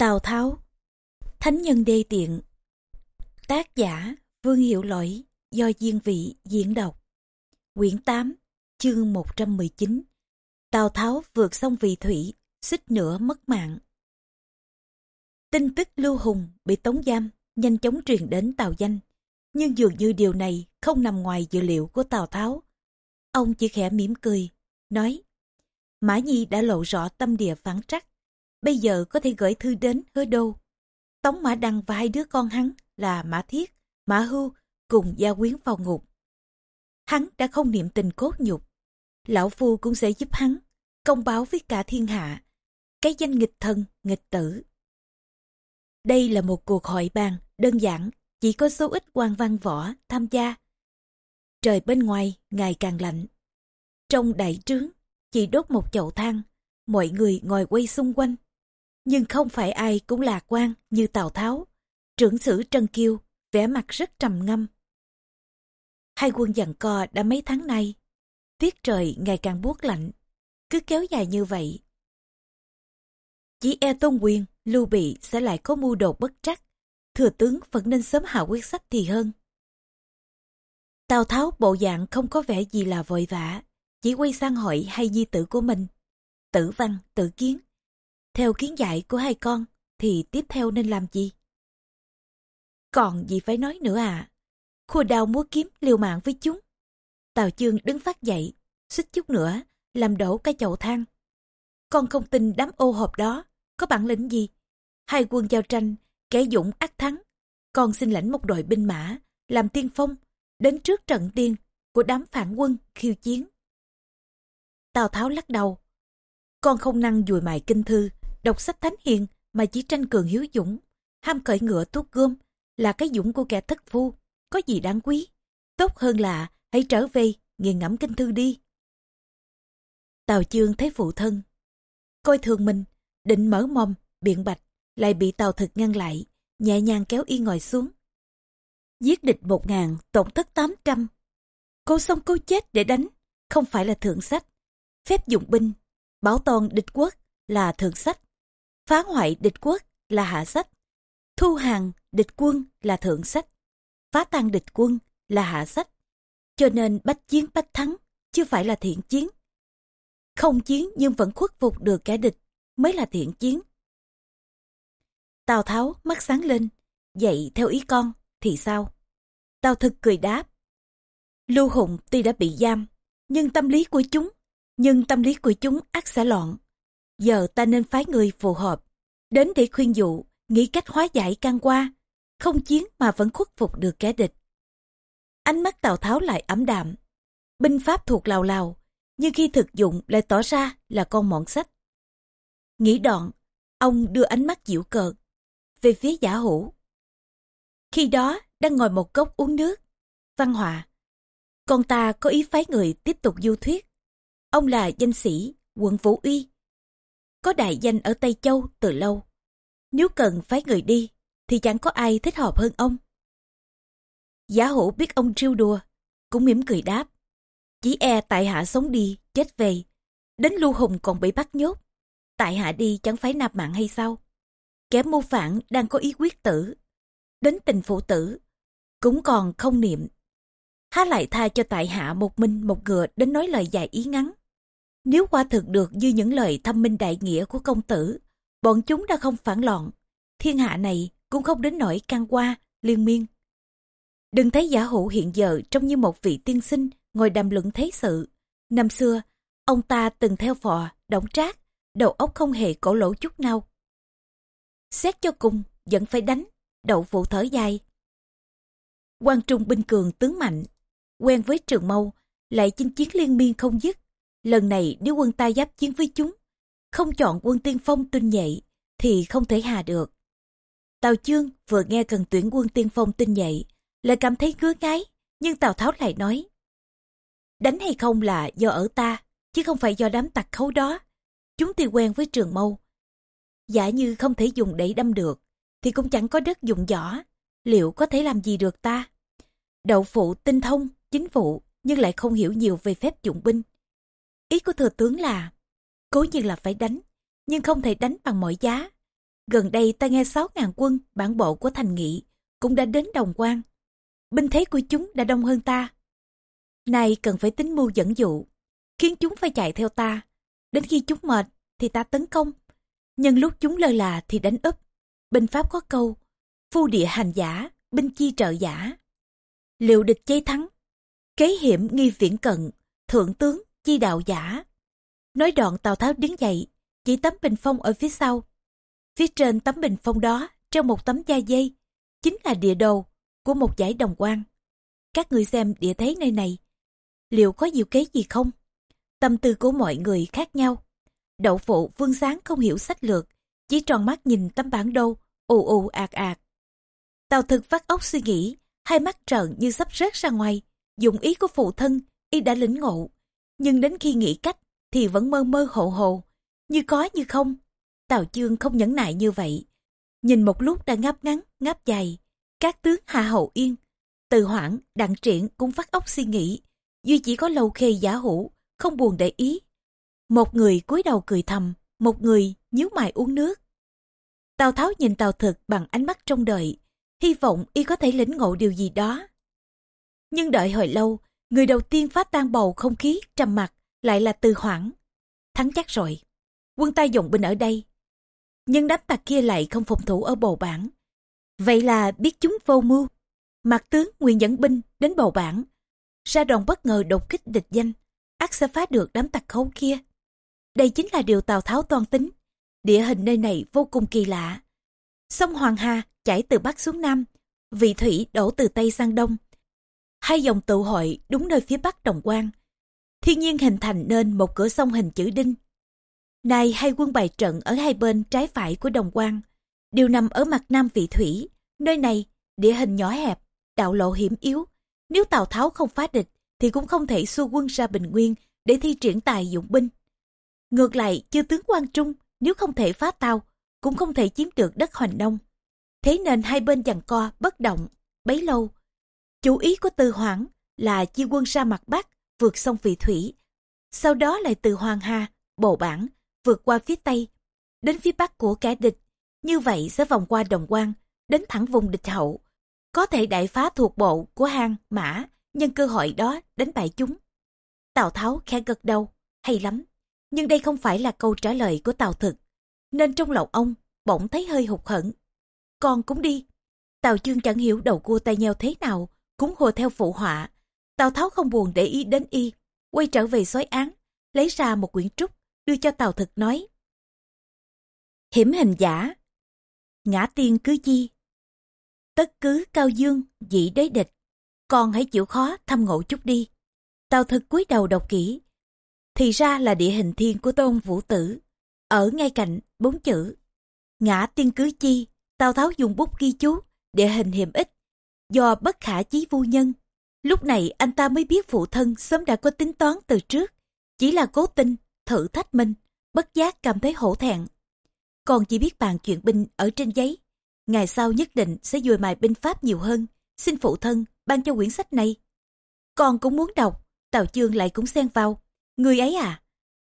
Tào Tháo. Thánh nhân đê tiện. Tác giả Vương Hiệu Lỗi Do Diên Vị diễn đọc. Quyển 8 Chương 119 Tào Tháo vượt sông Vị Thủy, Xích nữa mất mạng. Tin tức Lưu Hùng bị tống giam Nhanh chóng truyền đến Tào Danh, Nhưng dường như điều này không nằm ngoài dự liệu của Tào Tháo. Ông chỉ khẽ mỉm cười, Nói, Mã Nhi đã lộ rõ tâm địa phản trắc bây giờ có thể gửi thư đến hứa đô. Tống Mã Đăng và hai đứa con hắn là Mã Thiết, Mã Hưu cùng gia quyến vào ngục. Hắn đã không niệm tình cốt nhục. Lão Phu cũng sẽ giúp hắn, công báo với cả thiên hạ. Cái danh nghịch thần, nghịch tử. Đây là một cuộc hội bàn đơn giản, chỉ có số ít quan văn võ tham gia. Trời bên ngoài ngày càng lạnh. Trong đại trướng, chỉ đốt một chậu than, mọi người ngồi quay xung quanh nhưng không phải ai cũng lạc quan như Tào Tháo. Trưởng sử Trân Kiêu, vẻ mặt rất trầm ngâm. Hai quân dặn co đã mấy tháng nay, tiết trời ngày càng buốt lạnh, cứ kéo dài như vậy. Chỉ e tôn quyền, lưu bị sẽ lại có mưu đồ bất trắc, thừa tướng vẫn nên sớm hạ quyết sách thì hơn. Tào Tháo bộ dạng không có vẻ gì là vội vã, chỉ quay sang hỏi hai di tử của mình. Tử văn, tử kiến, theo kiến dạy của hai con thì tiếp theo nên làm gì? Còn gì phải nói nữa à? Khua đào múa kiếm liều mạng với chúng. Tào chương đứng phát dậy, xích chút nữa, làm đổ cái chậu than. Con không tin đám ô hộp đó, có bản lĩnh gì? Hai quân giao tranh, kẻ dũng ác thắng. Con xin lãnh một đội binh mã, làm tiên phong, đến trước trận tiên của đám phản quân khiêu chiến. Tào Tháo lắc đầu. Con không năng dùi mài kinh thư, đọc sách thánh hiền mà chỉ tranh cường hiếu dũng, ham cởi ngựa tuốt gươm là cái dũng của kẻ thất phu, có gì đáng quý. Tốt hơn là hãy trở về, nghiền ngẫm kinh thư đi. Tào chương thấy phụ thân, coi thường mình, định mở mồm, biện bạch, lại bị tào thực ngăn lại, nhẹ nhàng kéo y ngồi xuống. Giết địch một ngàn, tổn thất tám trăm. Cô xong cô chết để đánh, không phải là thượng sách. Phép dụng binh, bảo toàn địch quốc là thượng sách phá hoại địch quốc là hạ sách, thu hàng địch quân là thượng sách, phá tan địch quân là hạ sách. Cho nên bách chiến bách thắng, chưa phải là thiện chiến. Không chiến nhưng vẫn khuất phục được kẻ địch mới là thiện chiến. Tào Tháo mắt sáng lên, dạy theo ý con, thì sao? Tào thực cười đáp. Lưu Hùng tuy đã bị giam, nhưng tâm lý của chúng, nhưng tâm lý của chúng ác sẽ loạn giờ ta nên phái người phù hợp, đến để khuyên dụ, nghĩ cách hóa giải can qua, không chiến mà vẫn khuất phục được kẻ địch. Ánh mắt Tào Tháo lại ấm đạm, binh pháp thuộc lào lào, nhưng khi thực dụng lại tỏ ra là con mọn sách. Nghĩ đoạn, ông đưa ánh mắt dịu cợt về phía giả hữu. Khi đó đang ngồi một cốc uống nước, văn họa. Con ta có ý phái người tiếp tục du thuyết. Ông là danh sĩ, quận Vũ Uy, có đại danh ở Tây Châu từ lâu. Nếu cần phái người đi, thì chẳng có ai thích hợp hơn ông. Giả hữu biết ông trêu đùa, cũng mỉm cười đáp. Chỉ e tại hạ sống đi, chết về. Đến lưu hùng còn bị bắt nhốt. Tại hạ đi chẳng phải nạp mạng hay sao? Kẻ mưu phản đang có ý quyết tử. Đến tình phụ tử, cũng còn không niệm. Há lại tha cho tại hạ một mình một ngựa đến nói lời dài ý ngắn. Nếu qua thực được như những lời thâm minh đại nghĩa của công tử, bọn chúng đã không phản loạn, thiên hạ này cũng không đến nỗi căng qua, liên miên. Đừng thấy giả hữu hiện giờ trông như một vị tiên sinh ngồi đàm luận thế sự. Năm xưa, ông ta từng theo phò, động trác, đầu óc không hề cổ lỗ chút nào. Xét cho cùng, vẫn phải đánh, đậu vụ thở dài. quan trung binh cường tướng mạnh, quen với trường mâu, lại chinh chiến liên miên không dứt, Lần này nếu quân ta giáp chiến với chúng, không chọn quân tiên phong tinh nhạy, thì không thể hà được. Tào Chương vừa nghe cần tuyển quân tiên phong tinh nhạy, lại cảm thấy ngứa ngáy, nhưng Tào Tháo lại nói. Đánh hay không là do ở ta, chứ không phải do đám tặc khấu đó. Chúng thì quen với trường mâu. Giả như không thể dùng để đâm được, thì cũng chẳng có đất dùng võ. Liệu có thể làm gì được ta? Đậu phụ tinh thông, chính vụ, nhưng lại không hiểu nhiều về phép dụng binh. Ý của thừa tướng là, cố nhiên là phải đánh, nhưng không thể đánh bằng mọi giá. gần đây ta nghe sáu ngàn quân bản bộ của thành nghị cũng đã đến đồng quan. Binh thế của chúng đã đông hơn ta. Này cần phải tính mưu dẫn dụ, khiến chúng phải chạy theo ta. Đến khi chúng mệt thì ta tấn công. Nhân lúc chúng lơ là thì đánh úp. Binh pháp có câu, phu địa hành giả, binh chi trợ giả. Liệu địch chế thắng, kế hiểm nghi viễn cận, thượng tướng chi đạo giả. Nói đoạn Tào Tháo đứng dậy, chỉ tấm bình phong ở phía sau. Phía trên tấm bình phong đó, trong một tấm da dây, chính là địa đồ của một giải đồng quan. Các người xem địa thế nơi này, liệu có diệu kế gì không? Tâm tư của mọi người khác nhau. Đậu phụ vương sáng không hiểu sách lược, chỉ tròn mắt nhìn tấm bản đồ, ù ù ạt ạt. Tào thực vắt óc suy nghĩ, hai mắt trợn như sắp rớt ra ngoài, dụng ý của phụ thân, y đã lĩnh ngộ. Nhưng đến khi nghĩ cách, thì vẫn mơ mơ hồ hồ, như có như không. Tào chương không nhẫn nại như vậy. Nhìn một lúc đã ngáp ngắn, ngáp dài, các tướng hạ hậu yên, từ hoảng, đặng triển cũng phát óc suy nghĩ. Duy chỉ có lâu khê giả hữu, không buồn để ý. Một người cúi đầu cười thầm, một người nhíu mày uống nước. Tào Tháo nhìn Tào Thực bằng ánh mắt trông đợi, hy vọng y có thể lĩnh ngộ điều gì đó. Nhưng đợi hồi lâu, người đầu tiên phá tan bầu không khí trầm mặc lại là Từ Hoảng. Thắng chắc rồi, quân ta dùng binh ở đây. Nhưng đám tặc kia lại không phòng thủ ở bầu bản. Vậy là biết chúng vô mưu. Mặt tướng nguyên dẫn binh đến bầu bản. Ra đòn bất ngờ đột kích địch danh, ác sẽ phá được đám tặc khấu kia. Đây chính là điều Tào Tháo toan tính. Địa hình nơi này vô cùng kỳ lạ. Sông Hoàng Hà chảy từ Bắc xuống Nam, vị thủy đổ từ Tây sang Đông. Hai dòng tụ hội đúng nơi phía Bắc Đồng Quan. Thiên nhiên hình thành nên một cửa sông hình chữ đinh. Nay hai quân bày trận ở hai bên trái phải của Đồng Quan, đều nằm ở mặt Nam vị thủy. Nơi này, địa hình nhỏ hẹp, đạo lộ hiểm yếu. Nếu Tào Tháo không phá địch, thì cũng không thể xua quân ra Bình Nguyên để thi triển tài dụng binh. Ngược lại, chư tướng Quang Trung nếu không thể phá Tao, cũng không thể chiếm được đất Hoành Đông. Thế nên hai bên giằng co, bất động, bấy lâu. Chủ ý của Từ Hoảng là chia quân ra mặt Bắc, vượt sông Vị Thủy. Sau đó lại từ Hoàng Hà, bộ Bản, vượt qua phía Tây, đến phía Bắc của kẻ địch. Như vậy sẽ vòng qua Đồng Quan, đến thẳng vùng địch hậu. Có thể đại phá thuộc bộ của Hang, Mã, nhân cơ hội đó đánh bại chúng. Tào Tháo khẽ gật đầu, hay lắm. Nhưng đây không phải là câu trả lời của Tào Thực. Nên trong lòng ông, bỗng thấy hơi hụt hẫng Con cũng đi. Tào Chương chẳng hiểu đầu cua tay nhau thế nào, cũng hùa theo phụ họa. Tào Tháo không buồn để ý đến y, quay trở về xói án, lấy ra một quyển trúc, đưa cho Tào Thực nói. Hiểm hình giả, ngã tiên cứ chi. Tất cứ cao dương, dĩ đế địch, con hãy chịu khó thăm ngộ chút đi. Tào Thực cúi đầu đọc kỹ, thì ra là địa hình thiên của tôn vũ tử, ở ngay cạnh bốn chữ. Ngã tiên cứ chi, Tào Tháo dùng bút ghi chú, địa hình hiểm ích, do bất khả chí vô nhân. Lúc này anh ta mới biết phụ thân sớm đã có tính toán từ trước, chỉ là cố tình, thử thách mình, bất giác cảm thấy hổ thẹn. Còn chỉ biết bàn chuyện binh ở trên giấy, ngày sau nhất định sẽ dùi mài binh pháp nhiều hơn, xin phụ thân ban cho quyển sách này. Con cũng muốn đọc, Tào Chương lại cũng xen vào. Người ấy à,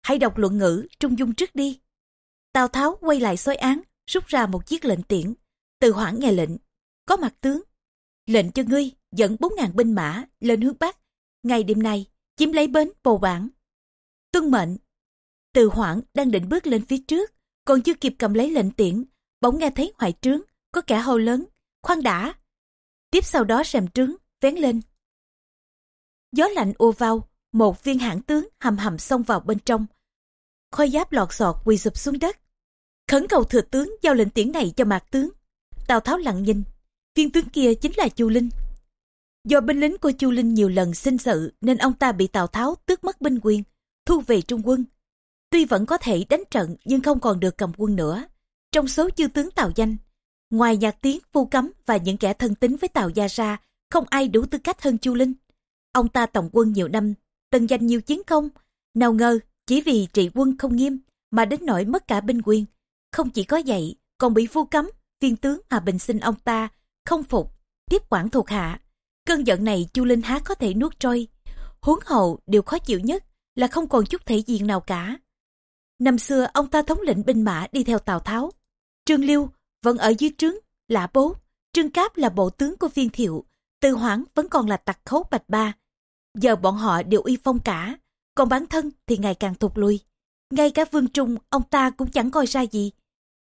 hãy đọc luận ngữ trung dung trước đi. Tào Tháo quay lại soi án, rút ra một chiếc lệnh tiễn. Từ hoãn nghe lệnh, có mặt tướng. Lệnh cho ngươi dẫn bốn ngàn binh mã lên hướng Bắc. Ngày đêm nay, chiếm lấy bến bầu bản. Tuân mệnh. Từ hoảng đang định bước lên phía trước, còn chưa kịp cầm lấy lệnh tiễn, bỗng nghe thấy hoại trướng, có kẻ hô lớn, khoan đã. Tiếp sau đó rèm trướng, vén lên. Gió lạnh ùa vào, một viên hãn tướng hầm hầm xông vào bên trong. Khôi giáp lọt sọt quỳ sụp xuống đất. Khẩn cầu thừa tướng giao lệnh tiễn này cho mạc tướng. Tào Tháo lặng nhìn, viên tướng kia chính là Chu Linh. Do binh lính của Chu Linh nhiều lần sinh sự nên ông ta bị Tào Tháo tước mất binh quyền, thu về trung quân. Tuy vẫn có thể đánh trận nhưng không còn được cầm quân nữa. Trong số chư tướng Tào Danh, ngoài nhạc tiếng, vu cấm và những kẻ thân tín với Tào Gia ra, không ai đủ tư cách hơn Chu Linh. Ông ta tổng quân nhiều năm từng giành nhiều chiến công. Nào ngờ, chỉ vì trị quân không nghiêm, mà đến nỗi mất cả binh quyền. Không chỉ có vậy, còn bị vu cấm, viên tướng mà bình sinh ông ta, không phục, tiếp quản thuộc hạ. Cơn giận này Chu Linh Há có thể nuốt trôi. Huống hậu, điều khó chịu nhất là không còn chút thể diện nào cả. Năm xưa, ông ta thống lĩnh binh mã đi theo Tào Tháo. Trương Liêu vẫn ở dưới trướng, lã bố. Trương Cáp là bộ tướng của viên thiệu. Từ Hoảng vẫn còn là tặc khấu bạch ba. Giờ bọn họ đều uy phong cả. Còn bản thân thì ngày càng thụt lui. Ngay cả vương trung ông ta cũng chẳng coi ra gì.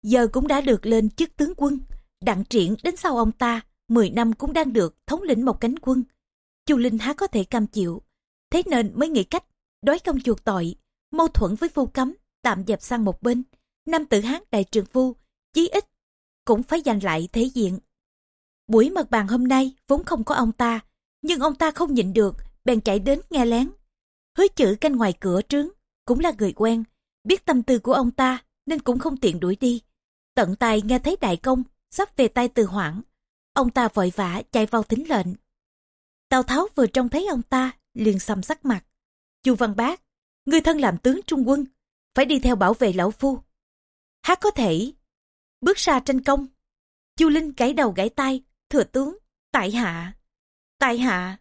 Giờ cũng đã được lên chức tướng quân. Đặng triển đến sau ông ta, 10 năm cũng đang được thống lĩnh một cánh quân. Chu Linh há có thể cam chịu. Thế nên mới nghĩ cách đói công chuộc tội, mâu thuẫn với phu cấm, tạm dẹp sang một bên. Nam tử Hán đại trường phu, chí ít, cũng phải giành lại thế diện. Buổi mật bàn hôm nay vốn không có ông ta, nhưng ông ta không nhịn được, bèn chạy đến nghe lén. Hứa chữ canh ngoài cửa trướng, cũng là người quen, biết tâm tư của ông ta nên cũng không tiện đuổi đi. Tận tài nghe thấy đại công, sắp về tay từ hoảng. Ông ta vội vã chạy vào thính lệnh. Tào Tháo vừa trông thấy ông ta, liền xăm sắc mặt. Chu Văn Bác, người thân làm tướng trung quân, phải đi theo bảo vệ lão phu. Hát có thể, bước ra tranh công. Chu Linh gãy đầu gãy tay, thừa tướng, tại hạ, tại hạ.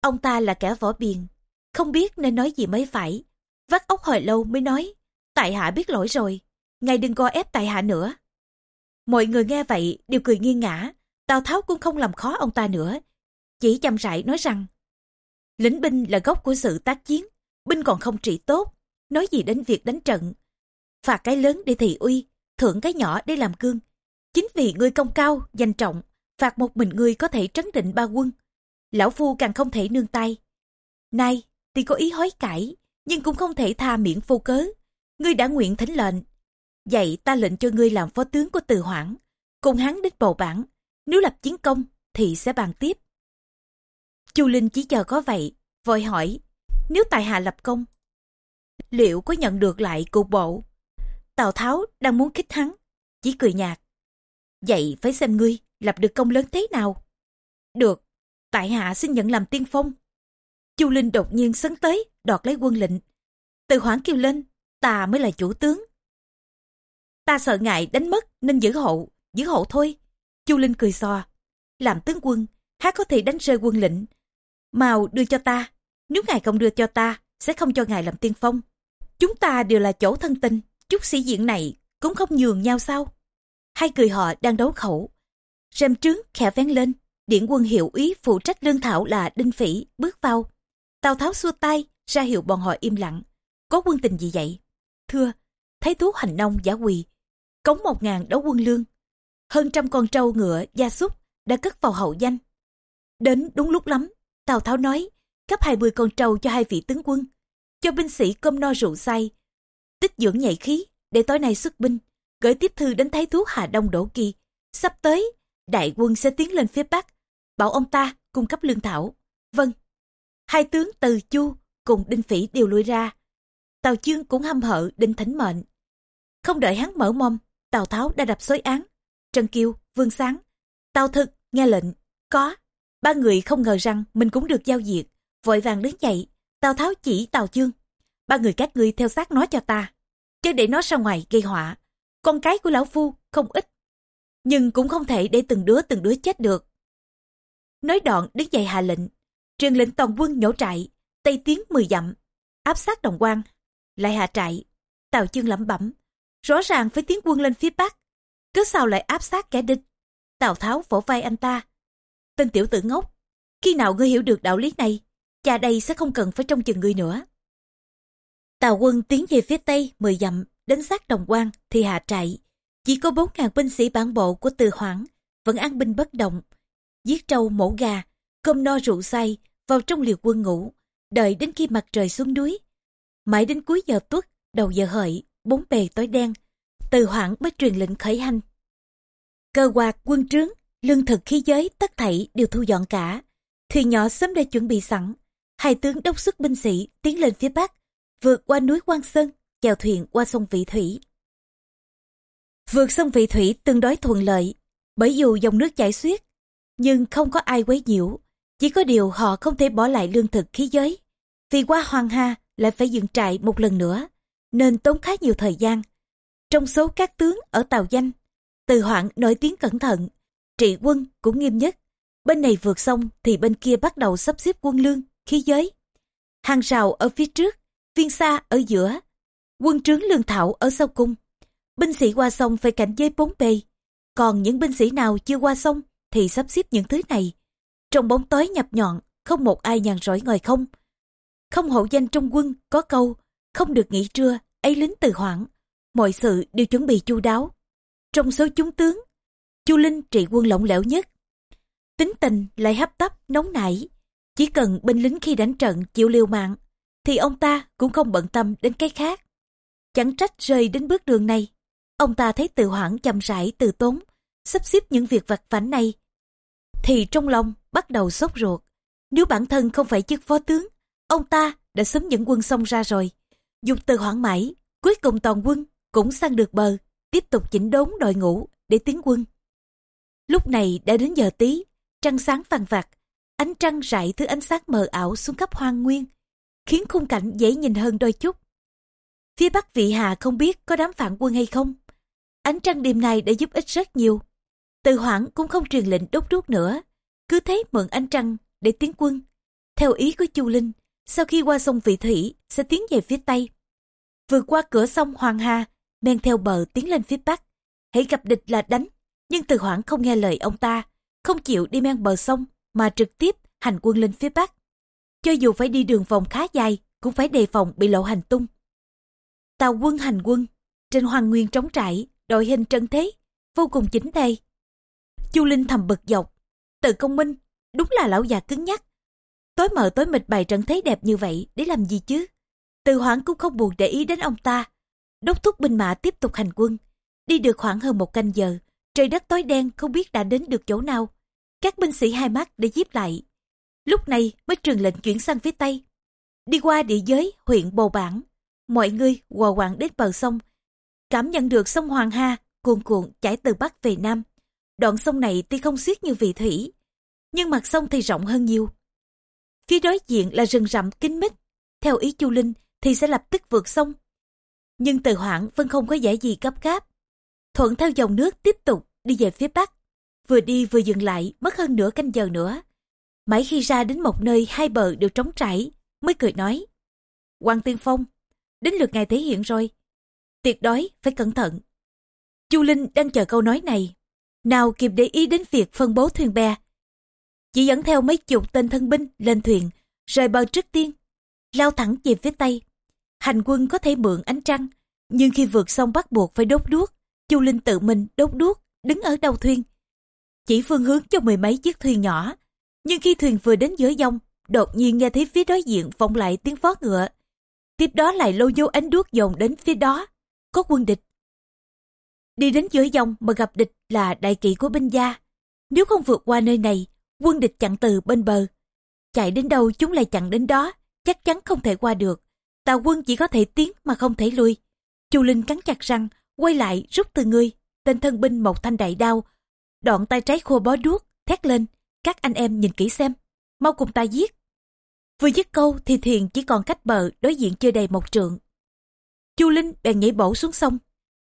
Ông ta là kẻ võ biền, không biết nên nói gì mới phải. Vắt ốc hồi lâu mới nói, tại hạ biết lỗi rồi, ngài đừng co ép tại hạ nữa. Mọi người nghe vậy đều cười nghiêng ngã, Tào Tháo cũng không làm khó ông ta nữa, chỉ chăm rãi nói rằng lính binh là gốc của sự tác chiến, binh còn không trị tốt, nói gì đến việc đánh trận. Phạt cái lớn để thị uy, thưởng cái nhỏ để làm cương. Chính vì ngươi công cao, danh trọng, phạt một mình ngươi có thể trấn định ba quân. Lão Phu càng không thể nương tay. Nay, thì có ý hối cải, nhưng cũng không thể tha miễn vô cớ. Ngươi đã nguyện thánh lệnh. Vậy ta lệnh cho ngươi làm phó tướng của từ hoảng, cùng hắn đến bầu bản. Nếu lập chiến công, thì sẽ bàn tiếp. Chu Linh chỉ chờ có vậy, vội hỏi, nếu tài hạ lập công, liệu có nhận được lại cục bộ? Tào Tháo đang muốn khích hắn, chỉ cười nhạt. Vậy phải xem ngươi lập được công lớn thế nào? Được, tại hạ xin nhận làm tiên phong. Chu Linh đột nhiên sấn tới, đoạt lấy quân lệnh. Từ hoảng kêu lên, ta mới là chủ tướng. Ta sợ ngại đánh mất nên giữ hộ, giữ hộ thôi. Chu Linh cười xòa. Làm tướng quân, há có thể đánh rơi quân lệnh. Màu đưa cho ta, nếu ngài không đưa cho ta, sẽ không cho ngài làm tiên phong. Chúng ta đều là chỗ thân tình, chút sĩ diện này cũng không nhường nhau sao? Hai người họ đang đấu khẩu. Rèm trướng khẽ vén lên, điện quân hiệu ý phụ trách lương thảo là Đinh Phỉ bước vào. Tào Tháo xua tay, ra hiệu bọn họ im lặng. Có quân tình gì vậy? Thưa, thấy thú hành nông giả quỳ, cống một ngàn đấu quân lương. Hơn trăm con trâu ngựa, gia súc đã cất vào hậu danh. Đến đúng lúc lắm, Tào Tháo nói, cấp hai mươi con trâu cho hai vị tướng quân, cho binh sĩ cơm no rượu say, tích dưỡng nhạy khí, để tối nay xuất binh, gửi tiếp thư đến thái thú Hà Đông Đỗ Kỳ. Sắp tới, đại quân sẽ tiến lên phía Bắc, bảo ông ta cung cấp lương thảo. Vâng, hai tướng Từ Chu cùng Đinh Phỉ đều lui ra. Tào Chương cũng hâm hở Đinh Thánh Mệnh. Không đợi hắn mở mồm, Tào Tháo đã đập xối án. Trần Kiêu, Vương Sáng, Tào Thực nghe lệnh, có. Ba người không ngờ rằng mình cũng được giao diệt, vội vàng đứng dậy. Tào Tháo chỉ Tào Chương. Ba người các ngươi theo sát nó cho ta, chứ để nó ra ngoài gây họa. Con cái của lão phu không ít, nhưng cũng không thể để từng đứa từng đứa chết được. Nói đoạn đứng dậy hạ lệnh, truyền lệnh toàn quân nhổ trại, tây tiến 10 dặm, áp sát đồng quan, lại hạ trại. Tào Chương lẩm bẩm, rõ ràng phải tiến quân lên phía bắc, cứ sao lại áp sát kẻ địch. Tào Tháo vỗ vai anh ta, Tên tiểu tử ngốc, khi nào ngươi hiểu được đạo lý này, cha đây sẽ không cần phải trông chừng ngươi nữa. Tào quân tiến về phía tây, mười dặm, đến sát đồng quan thì hạ trại. Chỉ có bốn ngàn binh sĩ bản bộ của Từ Hoảng vẫn an binh bất động, giết trâu mổ gà, cơm no rượu say vào trong liều quân ngủ, đợi đến khi mặt trời xuống núi. Mãi đến cuối giờ tuất, đầu giờ hợi, bốn bề tối đen, Từ Hoảng mới truyền lệnh khởi hành. Cơ quạt quân trướng lương thực khí giới tất thảy đều thu dọn cả. Thuyền nhỏ sớm đã chuẩn bị sẵn. Hai tướng đốc xuất binh sĩ tiến lên phía bắc, vượt qua núi Quan Sơn, chèo thuyền qua sông Vị Thủy. Vượt sông Vị Thủy tương đối thuận lợi, bởi dù dòng nước chảy xiết, nhưng không có ai quấy nhiễu. Chỉ có điều họ không thể bỏ lại lương thực khí giới. Vì qua Hoàng Hà lại phải dựng trại một lần nữa, nên tốn khá nhiều thời gian. Trong số các tướng ở Tàu Danh, từ hoạn nổi tiếng cẩn thận, trị quân cũng nghiêm nhất. Bên này vượt sông thì bên kia bắt đầu sắp xếp quân lương, khí giới. Hàng rào ở phía trước, viên xa ở giữa, quân trướng lương thảo ở sau cung. binh sĩ qua sông phải cảnh giới bốn bề. Còn những binh sĩ nào chưa qua sông thì sắp xếp những thứ này. Trong bóng tối nhập nhọn, không một ai nhàn rỗi ngồi không. Không hậu danh trong quân có câu, không được nghỉ trưa, ấy lính từ hoảng. Mọi sự đều chuẩn bị chu đáo. Trong số chúng tướng, Chu Linh trị quân lỏng lẻo nhất. Tính tình lại hấp tấp, nóng nảy. Chỉ cần binh lính khi đánh trận chịu liều mạng, thì ông ta cũng không bận tâm đến cái khác. Chẳng trách rơi đến bước đường này. Ông ta thấy từ hoảng chậm rãi từ tốn, sắp xếp những việc vặt vãnh này. Thì trong lòng bắt đầu sốt ruột. Nếu bản thân không phải chức phó tướng, ông ta đã sớm dẫn quân xong ra rồi. Dục từ hoảng mãi, cuối cùng toàn quân cũng sang được bờ, tiếp tục chỉnh đốn đội ngũ để tiến quân. Lúc này đã đến giờ tí, trăng sáng vàng vặt, ánh trăng rải thứ ánh sáng mờ ảo xuống khắp hoang nguyên, khiến khung cảnh dễ nhìn hơn đôi chút. Phía bắc vị hà không biết có đám phản quân hay không. Ánh trăng đêm nay đã giúp ích rất nhiều. Từ hoảng cũng không truyền lệnh đốt đuốc nữa, cứ thế mượn ánh trăng để tiến quân. Theo ý của Chu Linh, sau khi qua sông Vị Thủy sẽ tiến về phía Tây. Vượt qua cửa sông Hoàng Hà, men theo bờ tiến lên phía Bắc. Hãy gặp địch là đánh, nhưng từ hoảng không nghe lời ông ta, không chịu đi men bờ sông mà trực tiếp hành quân lên phía Bắc. Cho dù phải đi đường vòng khá dài, cũng phải đề phòng bị lộ hành tung. Tàu quân hành quân, trên hoàng nguyên trống trải, đội hình trân thế, vô cùng chính tề. Chu Linh thầm bực dọc, từ công minh, đúng là lão già cứng nhắc. Tối mờ tối mịt bày trận thế đẹp như vậy để làm gì chứ? Từ hoảng cũng không buồn để ý đến ông ta. Đốc thúc binh mã tiếp tục hành quân. Đi được khoảng hơn một canh giờ, trời đất tối đen không biết đã đến được chỗ nào. Các binh sĩ hai mắt để díp lại. Lúc này mới truyền lệnh chuyển sang phía Tây. Đi qua địa giới huyện Bồ Bản, mọi người hòa quạng đến bờ sông. Cảm nhận được sông Hoàng Ha cuồn cuộn chảy từ Bắc về Nam. Đoạn sông này tuy không xiết như vị thủy, nhưng mặt sông thì rộng hơn nhiều. Phía đối diện là rừng rậm kín mít. Theo ý Chu Linh thì sẽ lập tức vượt sông. Nhưng từ hoảng vẫn không có vẻ gì gấp gáp. Thuận theo dòng nước tiếp tục đi về phía Bắc. Vừa đi vừa dừng lại mất hơn nửa canh giờ nữa. Mãi khi ra đến một nơi hai bờ đều trống trải mới cười nói. Hoàng Tiên Phong, đến lượt ngài thể hiện rồi. Tuyệt đối phải cẩn thận. Chu Linh đang chờ câu nói này. Nào kịp để ý đến việc phân bố thuyền bè. Chỉ dẫn theo mấy chục tên thân binh lên thuyền, rời bờ trước tiên, lao thẳng về phía tây. Hành quân có thể mượn ánh trăng, nhưng khi vượt sông bắt buộc phải đốt đuốc. Chu Linh tự mình đốt đuốc, đứng ở đầu thuyền. Chỉ phương hướng cho mười mấy chiếc thuyền nhỏ. Nhưng khi thuyền vừa đến giữa dông, đột nhiên nghe thấy phía đối diện vọng lại tiếng vó ngựa. Tiếp đó lại lâu vô ánh đuốc dồn đến phía đó. Có quân địch. Đi đến giữa dòng mà gặp địch là đại kỵ của binh gia. Nếu không vượt qua nơi này, quân địch chặn từ bên bờ. Chạy đến đâu chúng lại chặn đến đó, chắc chắn không thể qua được. Tàu quân chỉ có thể tiến mà không thể lui. Chu Linh cắn chặt răng, quay lại rút từ người. Tên thân binh một thanh đại đao, đoạn tay trái khô bó đuốc, thét lên. Các anh em nhìn kỹ xem, mau cùng ta giết. Vừa dứt câu thì thuyền chỉ còn cách bờ đối diện chưa đầy một trượng. Chu Linh bèn nhảy bổ xuống sông.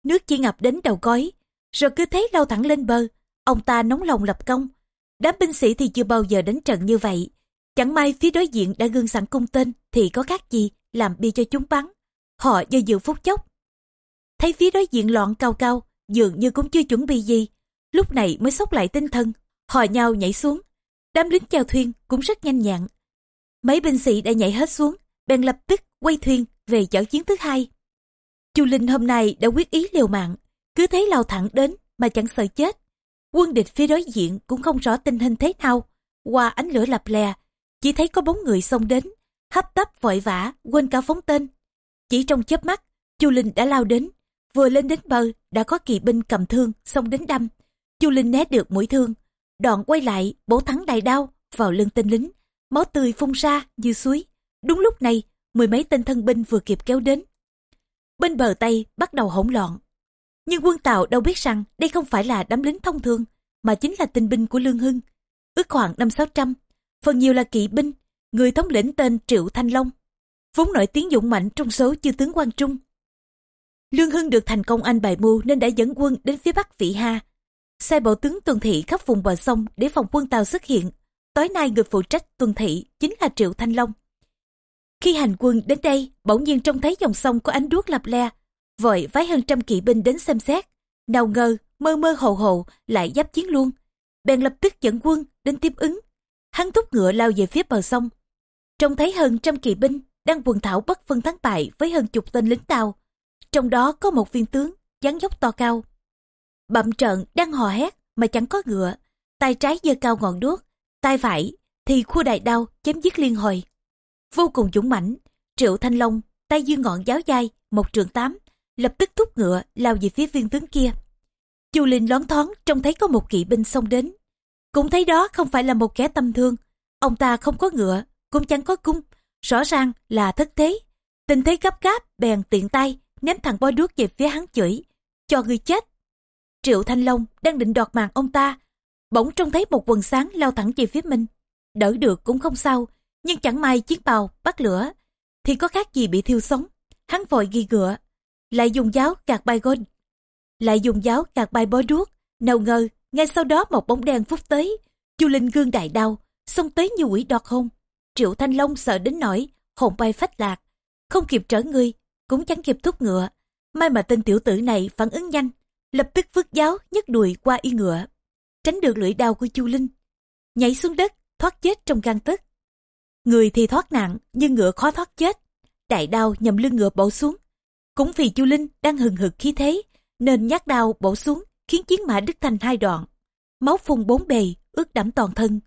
Nước chỉ ngập đến đầu gói, rồi cứ thế lao thẳng lên bờ. Ông ta nóng lòng lập công. Đám binh sĩ thì chưa bao giờ đánh trận như vậy. Chẳng may phía đối diện đã gương sẵn cung tên thì có khác gì làm bia cho chúng bắn. Họ do dự phút chốc. Thấy phía đối diện loạn cao cao, dường như cũng chưa chuẩn bị gì. Lúc này mới sốc lại tinh thần, họ nhau nhảy xuống. Đám lính chèo thuyền cũng rất nhanh nhạn. Mấy binh sĩ đã nhảy hết xuống, bèn lập tức quay thuyền về chở chiến thứ hai. Chu Linh hôm nay đã quyết ý liều mạng, cứ thấy lao thẳng đến mà chẳng sợ chết. Quân địch phía đối diện cũng không rõ tình hình thế nào. Qua ánh lửa lập lè, chỉ thấy có bóng người xông đến, hấp tấp vội vã, quên cả phóng tên. Chỉ trong chớp mắt, Chu Linh đã lao đến, vừa lên đến bờ đã có kỳ binh cầm thương xông đến đâm. Chu Linh né được mũi thương, đoạn quay lại bổ thắng đại đao vào lưng tên lính, máu tươi phun ra như suối. Đúng lúc này, mười mấy tên thân binh vừa kịp kéo đến. Bên bờ Tây bắt đầu hỗn loạn. Nhưng quân Tàu đâu biết rằng đây không phải là đám lính thông thường, mà chính là tinh binh của Lương Hưng. Ước khoảng năm sáu trăm, phần nhiều là kỵ binh, người thống lĩnh tên Triệu Thanh Long. Vốn nổi tiếng dũng mạnh trong số chư tướng quan Trung. Lương Hưng được thành công anh bài mưu nên đã dẫn quân đến phía bắc Vị Ha. Sai bộ tướng tuần thị khắp vùng bờ sông để phòng quân Tàu xuất hiện. Tối nay người phụ trách tuần thị chính là Triệu Thanh Long. Khi hành quân đến đây, bỗng nhiên trông thấy dòng sông có ánh đuốc lập le. vội vái hơn trăm kỵ binh đến xem xét. Nào ngờ, mơ mơ hồ hồ lại giáp chiến luôn. Bèn lập tức dẫn quân đến tiếp ứng. Hắn thúc ngựa lao về phía bờ sông. Trông thấy hơn trăm kỵ binh đang quần thảo bất phân thắng bại với hơn chục tên lính tàu. Trong đó có một viên tướng, dáng dốc to cao. Bậm trợn đang hò hét mà chẳng có ngựa. Tay trái giơ cao ngọn đuốc, tay phải thì khu đại đao chém giết liên hồi. Vô cùng dũng mãnh, Triệu Thanh Long tay dương ngọn giáo dai một trường tám lập tức thúc ngựa lao về phía viên tướng kia chu linh loáng thoáng trông thấy có một kỵ binh xông đến cũng thấy đó không phải là một kẻ tâm thương ông ta không có ngựa, cũng chẳng có cung. Rõ ràng là thất thế. Tình thế gấp gáp, bèn tiện tay, ném thằng boi đuốc về phía hắn chửi, cho người chết. Triệu thanh long đang định đoạt mạng ông ta, bỗng trông thấy một quần sáng lao thẳng về phía mình. Đỡ được cũng không sao, nhưng chẳng may chiếc bào bắt lửa, thì có khác gì bị thiêu sống. Hắn vội ghi ngựa, lại dùng giáo gạt bay gôn, lại dùng giáo gạt bay bó đuốc, nào ngờ ngay sau đó một bóng đen phút tới chu linh gương đại đau xông tới như quỷ đọt hôn. Triệu thanh long sợ đến nỗi, hồn bay phách lạc. Không kịp trở người, cũng chẳng kịp thúc ngựa. May mà tên tiểu tử này phản ứng nhanh, lập tức vứt giáo nhấc đùi qua y ngựa. Tránh được lưỡi đao của chu linh, nhảy xuống đất, thoát chết trong gan tức người thì thoát nạn, nhưng ngựa khó thoát chết. Đại đao nhầm lưng ngựa bổ xuống. Cũng vì chu linh đang hừng hực khí thế, nên nhát đao bổ xuống khiến chiến mã đứt thành hai đoạn. Máu phun bốn bề, ướt đẫm toàn thân.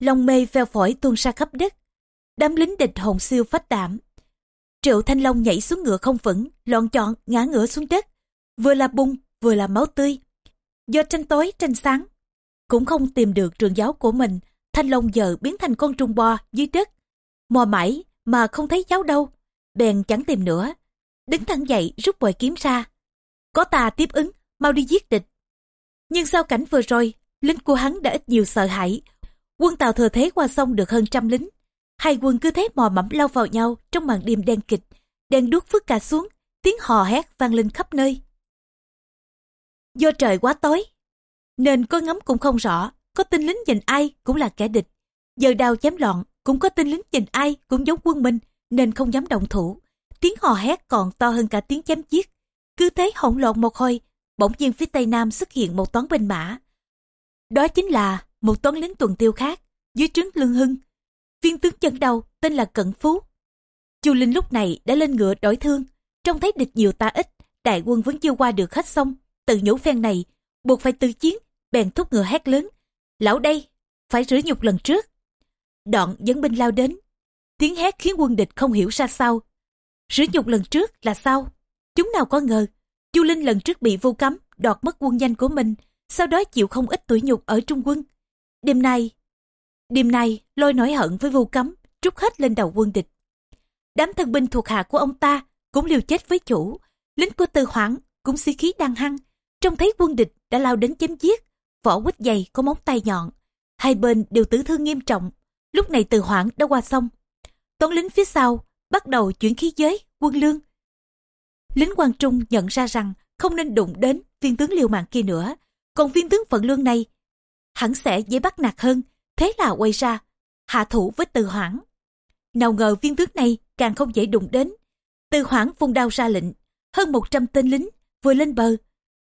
Lòng mê veo phổi tuôn ra khắp đất. Đám lính địch hồn siêu phách đảm. Triệu thanh long nhảy xuống ngựa không vững lọn chọn ngã ngựa xuống đất. Vừa là bung vừa là máu tươi. Do tranh tối, tranh sáng. Cũng không tìm được trường giáo của mình, thanh long giờ biến thành con trung bo dưới đất. Mò mãi mà không thấy giáo đâu, bèn chẳng tìm nữa. Đứng thẳng dậy, rút bội kiếm ra. Có ta tiếp ứng mau đi giết địch. Nhưng sau cảnh vừa rồi lính của hắn đã ít nhiều sợ hãi. Quân tàu thừa thế qua sông được hơn trăm lính. Hai quân cứ thế mò mẫm lao vào nhau trong màn đêm đen kịch đèn đuốc vứt cả xuống tiếng hò hét vang lên khắp nơi. Do trời quá tối nên có ngắm cũng không rõ có tin lính nhìn ai cũng là kẻ địch. Giờ đào chém loạn cũng có tin lính nhìn ai cũng giống quân mình, nên không dám động thủ. Tiếng hò hét còn to hơn cả tiếng chém giết. Cứ thế hỗn loạn một hồi bỗng nhiên phía tây nam xuất hiện một toán binh mã. Đó chính là một toán lính tuần tiêu khác, dưới trướng lương hưng. Viên tướng chân đầu tên là cận phú. Chu linh lúc này đã lên ngựa đổi thương, trông thấy địch nhiều ta ít, đại quân vẫn chưa qua được hết sông. Tự nhủ phen này, buộc phải tự chiến, bèn thúc ngựa hét lớn, lão đây, phải rửa nhục lần trước. Đoạn dẫn binh lao đến. Tiếng hét khiến quân địch không hiểu ra sao. Rửa nhục lần trước là sao? Chúng nào có ngờ chu linh lần trước bị vu cấm, đoạt mất quân danh của mình, sau đó chịu không ít tuổi nhục ở trung quân. Đêm nay đêm nay, lôi nổi hận với vu cấm, trút hết lên đầu quân địch. Đám thân binh thuộc hạ của ông ta cũng liều chết với chủ, lính của tư hoảng cũng xí khí đang hăng, trông thấy quân địch đã lao đến chém giết, vỏ quýt dày có móng tay nhọn, hai bên đều tử thương nghiêm trọng. Lúc này từ hoảng đã qua sông. Toán lính phía sau bắt đầu chuyển khí giới, quân lương lính quan trung nhận ra rằng không nên đụng đến viên tướng liều mạng kia nữa. Còn viên tướng phận lương này, hẳn sẽ dễ bắt nạt hơn. Thế là quay ra, hạ thủ với từ hoảng. Nào ngờ viên tướng này càng không dễ đụng đến. Từ hoảng vung đao ra lệnh, hơn 100 tên lính vừa lên bờ.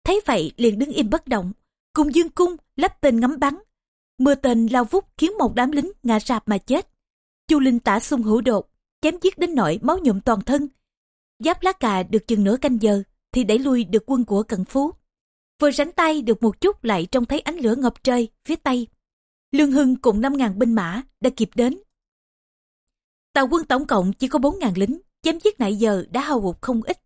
Thấy vậy liền đứng im bất động, cùng dương cung lắp tên ngắm bắn. Mưa tên lao vút khiến một đám lính ngã rạp mà chết. Chu linh tả xung hữu đột, chém giết đến nỗi máu nhuộm toàn thân giáp lá cà được chừng nửa canh giờ thì đẩy lui được quân của cận phú. Vừa rảnh tay được một chút lại trông thấy ánh lửa ngập trời phía tây. Lương hưng cùng năm ngàn binh mã đã kịp đến. Tàu quân tổng cộng chỉ có bốn ngàn lính, chém giết nãy giờ đã hao hụt không ít.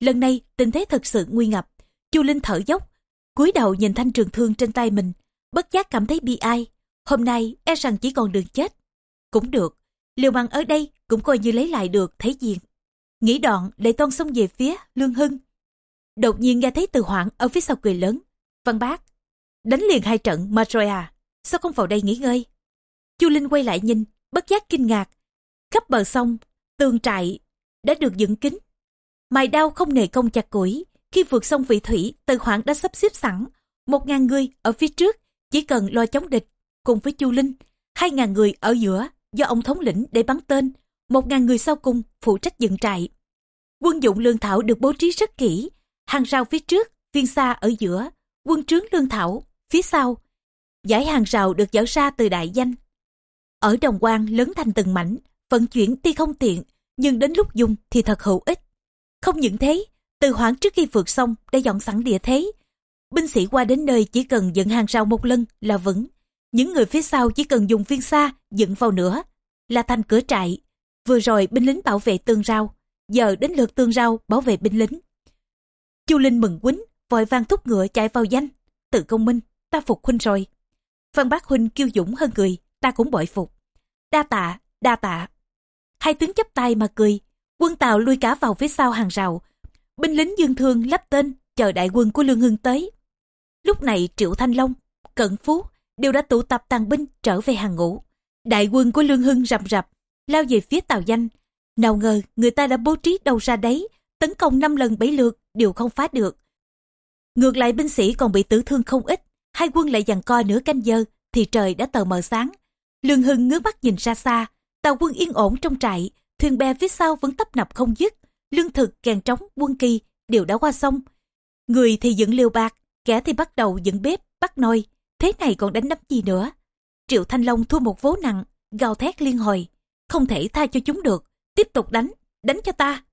Lần này tình thế thật sự nguy ngập. Chu linh thở dốc, cúi đầu nhìn thanh trường thương trên tay mình, bất giác cảm thấy bi ai. Hôm nay e rằng chỉ còn đường chết. Cũng được, liều mạng ở đây cũng coi như lấy lại được thấy diện nghĩ đoạn, để tôn xông về phía lương hưng. Đột nhiên nghe thấy từ hoảng ở phía sau cười lớn. Văn bác, đánh liền hai trận mà rồi à sao không vào đây nghỉ ngơi? Chu linh quay lại nhìn, bất giác kinh ngạc. Khắp bờ sông, tường trại đã được dựng kín. Mài đao không nề công chặt củi. Khi vượt sông vị thủy, từ hoảng đã sắp xếp sẵn. Một ngàn người ở phía trước, chỉ cần lo chống địch cùng với chu linh. Hai ngàn người ở giữa do ông thống lĩnh để bắn tên một ngàn người sau cung phụ trách dựng trại Quân dụng lương thảo được bố trí rất kỹ, hàng rào phía trước, viên xa ở giữa, quân trướng lương thảo, phía sau. Giải hàng rào được dỡ ra từ đại danh. Ở đồng quan lớn thành từng mảnh, vận chuyển tuy không tiện, nhưng đến lúc dùng thì thật hữu ích. Không những thế, từ hoãn trước khi vượt sông đã dọn sẵn địa thế. Binh sĩ qua đến nơi chỉ cần dựng hàng rào một lần là vững. Những người phía sau chỉ cần dùng viên xa dựng vào nữa là thành cửa trại. Vừa rồi binh lính bảo vệ tương rau giờ đến lượt tương rau bảo vệ binh lính. Chu Linh mừng quýnh, vội vàng thúc ngựa chạy vào danh. Tự công minh, ta phục huynh rồi. Văn bác huynh kiêu dũng hơn người, ta cũng bội phục. Đa tạ, đa tạ. Hai tướng chấp tay mà cười, quân tàu lui cả vào phía sau hàng rào. Binh lính dương thương lắp tên, chờ đại quân của Lương Hưng tới. Lúc này Triệu Thanh Long, Cận Phú đều đã tụ tập tàn binh trở về hàng ngũ. Đại quân của Lương Hưng rầm rập, lao về phía tàu danh. Nào ngờ người ta đã bố trí đâu ra đấy, tấn công năm lần bảy lượt đều không phá được. Ngược lại binh sĩ còn bị tử thương không ít, hai quân lại giằng co nửa canh giờ thì trời đã tờ mờ sáng. Lương Hưng ngước mắt nhìn ra xa, tàu quân yên ổn trong trại, thuyền bè phía sau vẫn tấp nập không dứt, lương thực, kèn trống, quân kỳ đều đã qua sông. Người thì dựng liều bạc, kẻ thì bắt đầu dựng bếp, bắt nồi, thế này còn đánh đấm gì nữa. Triệu Thanh Long thua một vố nặng, gào thét liên hồi, không thể tha cho chúng được, tiếp tục đánh, đánh cho ta.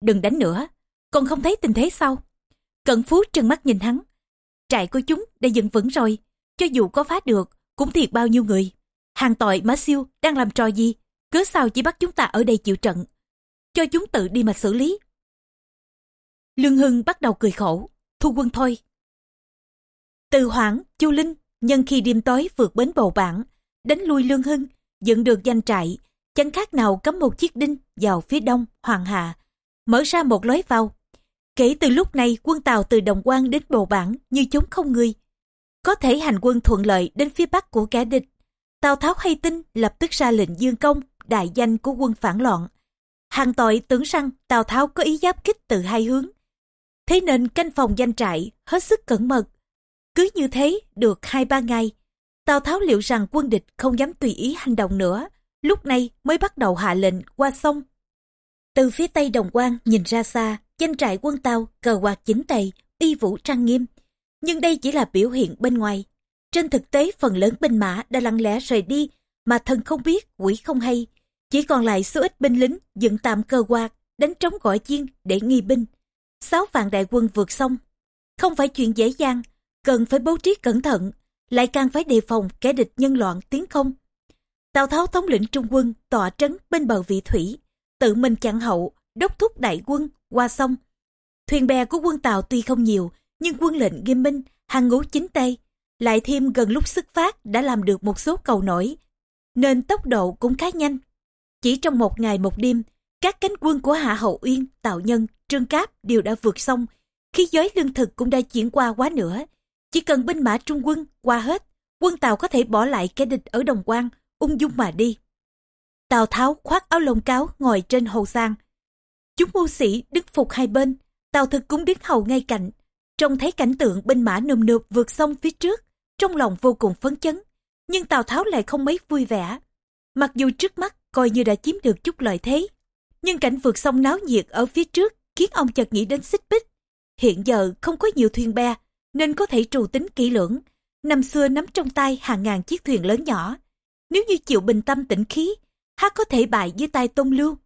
Đừng đánh nữa, còn không thấy tình thế sao? Cận Phú trừng mắt nhìn hắn, trại của chúng đã dựng vững rồi, cho dù có phá được, cũng thiệt bao nhiêu người. Hàng tội Mã Siêu đang làm trò gì, cớ sao chỉ bắt chúng ta ở đây chịu trận. Cho chúng tự đi mà xử lý. Lương Hưng bắt đầu cười khổ, thu quân thôi. Từ Hoảng, Chu Linh, nhân khi đêm tối vượt bến bầu bản, đánh lui Lương Hưng, dựng được danh trại, chẳng khác nào cắm một chiếc đinh vào phía đông, Hoàng Hà, mở ra một lối vào. Kể từ lúc này, quân Tàu từ Đồng Quan đến bồ bản như chúng không người. Có thể hành quân thuận lợi đến phía bắc của kẻ địch. Tào Tháo hay tin lập tức ra lệnh dương công, đại danh của quân phản loạn. Hàng tội tưởng rằng Tào Tháo có ý giáp kích từ hai hướng. Thế nên canh phòng danh trại hết sức cẩn mật. Cứ như thế được hai ba ngày, Tào Tháo liệu rằng quân địch không dám tùy ý hành động nữa, lúc này mới bắt đầu hạ lệnh qua sông. Từ phía tây đồng quan nhìn ra xa, danh trại quân Tàu cờ quạt chính tề, y vũ trang nghiêm. Nhưng đây chỉ là biểu hiện bên ngoài. Trên thực tế phần lớn binh mã đã lặng lẽ rời đi mà thần không biết, quỷ không hay. Chỉ còn lại số ít binh lính dựng tạm cờ quạt, đánh trống gọi chiên để nghi binh. Sáu vạn đại quân vượt sông. Không phải chuyện dễ dàng, cần phải bố trí cẩn thận, lại càng phải đề phòng kẻ địch nhân loạn tiến không. Tào Tháo thống lĩnh trung quân tọa trấn bên bờ vị thủy, tự mình chặn hậu, đốc thúc đại quân qua sông. Thuyền bè của quân Tàu tuy không nhiều, nhưng quân lệnh nghiêm minh, hàng ngũ chính tây, lại thêm gần lúc xuất phát đã làm được một số cầu nổi, nên tốc độ cũng khá nhanh. Chỉ trong một ngày một đêm, các cánh quân của Hạ Hậu Uyên, tào Nhân, Trương Cáp đều đã vượt sông, khí giới lương thực cũng đã chuyển qua quá nữa. Chỉ cần binh mã trung quân qua hết, quân Tàu có thể bỏ lại kẻ địch ở Đồng Quan, ung dung mà đi. Tào Tháo khoác áo lông cáo ngồi trên hồ sang. Chúng mưu sĩ đứng phục hai bên, Tào Thực cũng đứng hầu ngay cạnh. Trông thấy cảnh tượng binh mã nườm nượp vượt sông phía trước, trong lòng vô cùng phấn chấn. Nhưng Tào Tháo lại không mấy vui vẻ. Mặc dù trước mắt coi như đã chiếm được chút lợi thế, nhưng cảnh vượt sông náo nhiệt ở phía trước khiến ông chợt nghĩ đến xích bích. Hiện giờ không có nhiều thuyền bè, nên có thể trù tính kỹ lưỡng. Năm xưa nắm trong tay hàng ngàn chiếc thuyền lớn nhỏ. Nếu như chịu bình tâm tĩnh khí, há có thể bại dưới tay tôn lưu.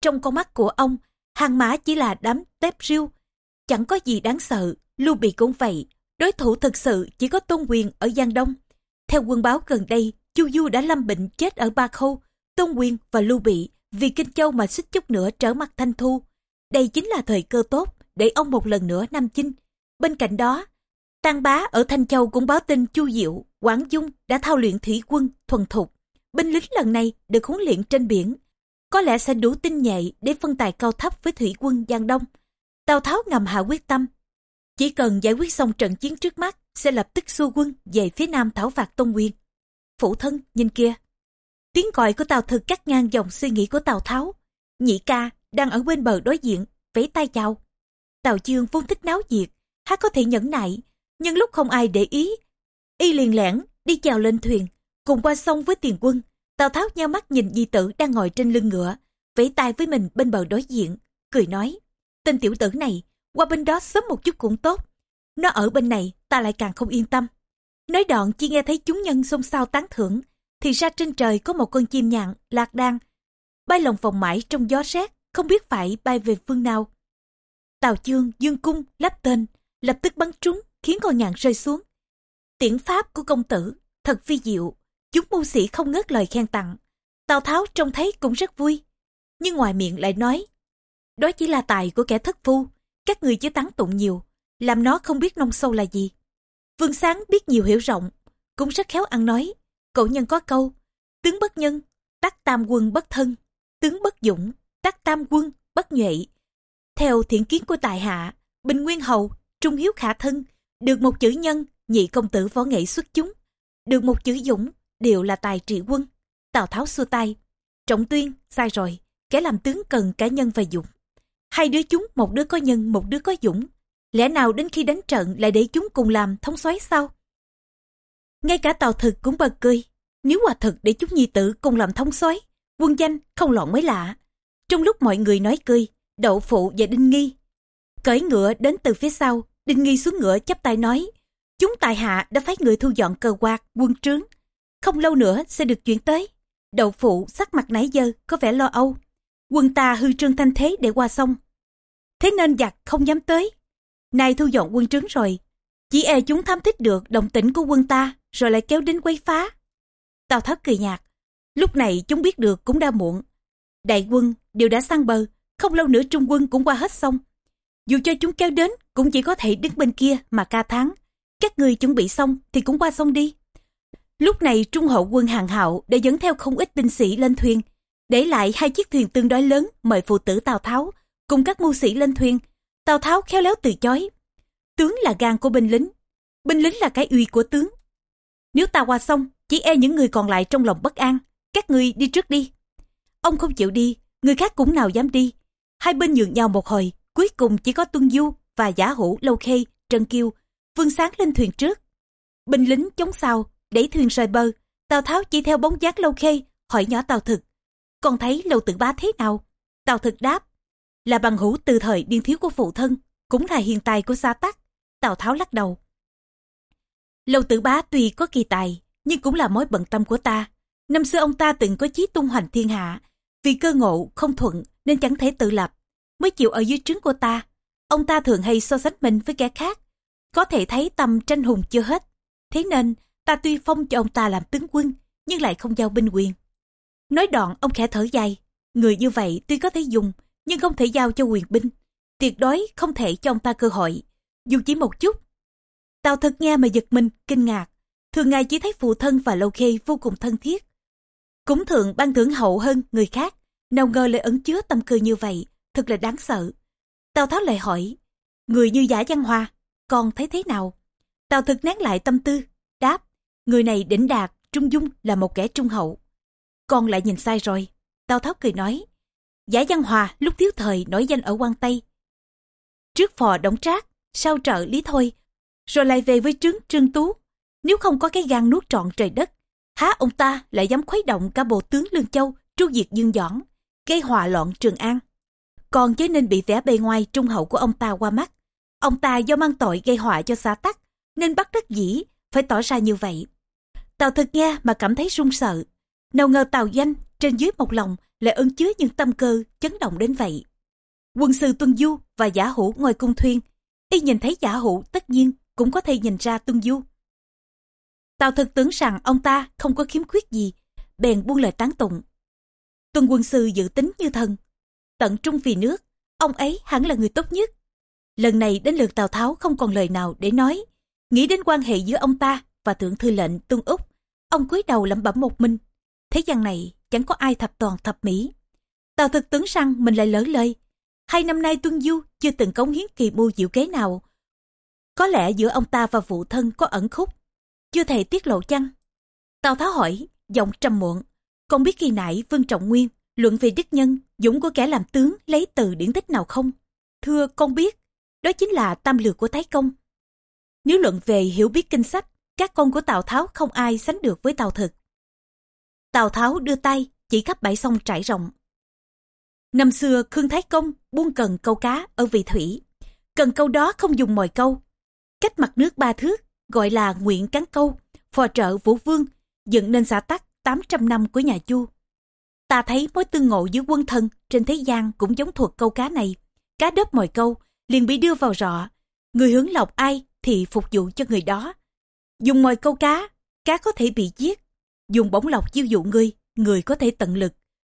Trong con mắt của ông, hàng mã chỉ là đám tép riêu. Chẳng có gì đáng sợ, lưu bị cũng vậy. Đối thủ thực sự chỉ có tôn quyền ở Giang Đông. Theo quân báo gần đây, Chu Du đã lâm bệnh chết ở Ba Khâu. Tôn quyền và lưu bị vì Kinh Châu mà xích chút nữa trở mặt thanh thu. Đây chính là thời cơ tốt để ông một lần nữa nam chinh. Bên cạnh đó, Tăng Bá ở Thanh Châu cũng báo tin Chu Diệu, Quảng Dung đã thao luyện thủy quân thuần thục binh lính lần này được huấn luyện trên biển, có lẽ sẽ đủ tinh nhạy để phân tài cao thấp với thủy quân Giang Đông. Tào Tháo ngầm hạ quyết tâm, chỉ cần giải quyết xong trận chiến trước mắt sẽ lập tức xua quân về phía nam thảo phạt Tôn Quyền. Phụ thân, nhìn kia. Tiếng gọi của Tào Thực cắt ngang dòng suy nghĩ của Tào Tháo. Nhị ca đang ở bên bờ đối diện, vẫy tay chào. Tào Chương vốn thích náo nhiệt, hát có thể nhẫn nại, nhưng lúc không ai để ý, y liền lẻn đi chào lên thuyền, Cùng qua sông với tiền quân, Tào Tháo nheo mắt nhìn di tử đang ngồi trên lưng ngựa, vẫy tay với mình bên bờ đối diện, cười nói. tên tiểu tử này, qua bên đó sớm một chút cũng tốt. Nó ở bên này, ta lại càng không yên tâm. Nói đoạn chỉ nghe thấy chúng nhân xôn xao tán thưởng, thì ra trên trời có một con chim nhạn, lạc đan, bay lòng vòng mãi trong gió rét, không biết phải bay về phương nào. Tào chương, dương cung, lắp tên, lập tức bắn trúng, khiến con nhạn rơi xuống. Tiễn pháp của công tử, thật phi diệu, chúng mưu sĩ không ngớt lời khen tặng. Tào Tháo trông thấy cũng rất vui, nhưng ngoài miệng lại nói, đó chỉ là tài của kẻ thất phu, các người chứ tán tụng nhiều, làm nó không biết nông sâu là gì. Vương Sáng biết nhiều hiểu rộng, cũng rất khéo ăn nói, cậu nhân có câu, tướng bất nhân, tắc tam quân bất thân, tướng bất dũng, tắc tam quân bất nhuệ. Theo thiện kiến của tài hạ, Bình Nguyên Hầu, Trung Hiếu Khả Thân, được một chữ nhân, nhị công tử võ nghệ xuất chúng, được một chữ dũng, đều là tài trị quân. Tào Tháo xua tay, trọng tuyên, sai rồi, kẻ làm tướng cần cả nhân và dũng. Hai đứa chúng, một đứa có nhân, một đứa có dũng. Lẽ nào đến khi đánh trận lại để chúng cùng làm thống soái sao? Ngay cả Tào Thực cũng bật cười. Nếu quả thực để chúng nhi tử cùng làm thống soái quân danh không loạn mới lạ. Trong lúc mọi người nói cười, Đậu Phụ và Đinh Nghi cởi ngựa đến từ phía sau, Đinh Nghi xuống ngựa chắp tay nói, chúng tài hạ đã phái người thu dọn cờ quạt, quân trướng. Không lâu nữa sẽ được chuyển tới. Đậu Phụ sắc mặt nãy giờ có vẻ lo âu. Quân ta hư trương thanh thế để qua sông. Thế nên giặc không dám tới. Nay thu dọn quân trướng rồi, chỉ e chúng thám thích được động tĩnh của quân ta rồi lại kéo đến quấy phá. Tào Tháo cười nhạt, lúc này chúng biết được cũng đã muộn. Đại quân đều đã sang bờ, không lâu nữa trung quân cũng qua hết sông. Dù cho chúng kéo đến cũng chỉ có thể đứng bên kia mà ca tháng. Các người chuẩn bị xong thì cũng qua sông đi. Lúc này trung hậu quân hàng hạo đã dẫn theo không ít binh sĩ lên thuyền, để lại hai chiếc thuyền tương đối lớn mời phụ tử Tào Tháo cùng các mưu sĩ lên thuyền. Tào Tháo khéo léo từ chối. Tướng là gan của binh lính, binh lính là cái uy của tướng. Nếu ta qua sông, chỉ e những người còn lại trong lòng bất an. Các ngươi đi trước đi. Ông không chịu đi, người khác cũng nào dám đi. Hai bên nhường nhau một hồi, cuối cùng chỉ có Tuân Du và Giả Hữu Lâu Khê, Trần Kiêu, Vương Sáng lên thuyền trước. Binh lính chống sau, đẩy thuyền rời bờ. Tào Tháo chỉ theo bóng dáng Lâu Khê, hỏi nhỏ Tào Thực. Còn thấy Lâu Tử Bá thế nào? Tào Thực đáp, là bằng hữu từ thời điên thiếu của phụ thân, cũng là hiện tài của xa tắc. Tào Tháo lắc đầu. Lâu Tử Bá tuy có kỳ tài, nhưng cũng là mối bận tâm của ta. Năm xưa ông ta từng có chí tung hoành thiên hạ, vì cơ ngộ không thuận nên chẳng thể tự lập, mới chịu ở dưới trướng của ta. Ông ta thường hay so sánh mình với kẻ khác, có thể thấy tâm tranh hùng chưa hết. Thế nên, ta tuy phong cho ông ta làm tướng quân, nhưng lại không giao binh quyền. Nói đoạn ông khẽ thở dài, người như vậy tuy có thể dùng, nhưng không thể giao cho quyền binh. Tuyệt đối không thể cho ông ta cơ hội, dù chỉ một chút. Tào thật nghe mà giật mình, kinh ngạc. Thường ngày chỉ thấy phụ thân và Lâu Khê vô cùng thân thiết. Cũng thường ban thưởng hậu hơn người khác, nào ngờ lại ẩn chứa tâm cơ như vậy, thật là đáng sợ. Tào Tháo lại hỏi, người như giả văn hoa, con thấy thế nào? Tào thực nén lại tâm tư, đáp, người này đỉnh đạt, trung dung là một kẻ trung hậu. Con lại nhìn sai rồi. Tào Tháo cười nói, giả văn hòa lúc thiếu thời nổi danh ở quan Tây. Trước phò đóng trác, sau trợ lý thôi, rồi lại về với trướng trương tú. Nếu không có cái gan nuốt trọn trời đất, há ông ta lại dám khuấy động cả bộ tướng Lương Châu, tru diệt Dương Dõn, gây hòa loạn Trường An. Còn chớ nên bị vẻ bề ngoài trung hậu của ông ta qua mắt. Ông ta do mang tội gây họa cho xã tắc, nên bắt đắc dĩ, phải tỏ ra như vậy. Tào thực nghe mà cảm thấy run sợ. Nào ngờ Tào danh trên dưới một lòng lại ẩn chứa những tâm cơ chấn động đến vậy. Quân sư Tuân Du và giả hữu ngồi cung thuyên. Y nhìn thấy giả hữu tất nhiên cũng có thể nhìn ra Tuân Du. Tào thực tưởng rằng ông ta không có khiếm khuyết gì, bèn buông lời tán tụng. Tuân quân sư dự tính như thần, tận trung vì nước, ông ấy hẳn là người tốt nhất. Lần này đến lượt Tào Tháo không còn lời nào để nói, nghĩ đến quan hệ giữa ông ta và thượng thư lệnh Tuân Úc. Ông cúi đầu lẩm bẩm một mình, thế gian này chẳng có ai thập toàn thập mỹ. Tào thực tướng rằng mình lại lỡ lời. Hai năm nay Tuân Du chưa từng cống hiến kỳ mưu diệu kế nào. Có lẽ giữa ông ta và phụ thân có ẩn khúc, chưa thể tiết lộ chăng? Tào Tháo hỏi, giọng trầm muộn, con biết khi nãy Vương Trọng Nguyên luận về đức nhân, dũng của kẻ làm tướng lấy từ điển tích nào không? Thưa con biết, đó chính là tam lược của Thái Công. Nếu luận về hiểu biết kinh sách, các con của Tào Tháo không ai sánh được với Tào Thực. Tào Tháo đưa tay chỉ khắp bãi sông trải rộng. Năm xưa Khương Thái Công buôn cần câu cá ở vị thủy. Cần câu đó không dùng mồi câu. Cách mặt nước ba thước, gọi là nguyện cán câu, phò trợ Vũ Vương, dựng nên xã tắc 800 năm của nhà Chu. Ta thấy mối tương ngộ giữa quân thần trên thế gian cũng giống thuật câu cá này. Cá đớp mồi câu, liền bị đưa vào rọ. Người hướng lọc ai thì phục vụ cho người đó. Dùng mồi câu cá, cá có thể bị giết. Dùng bóng lọc chiêu dụ người, người có thể tận lực.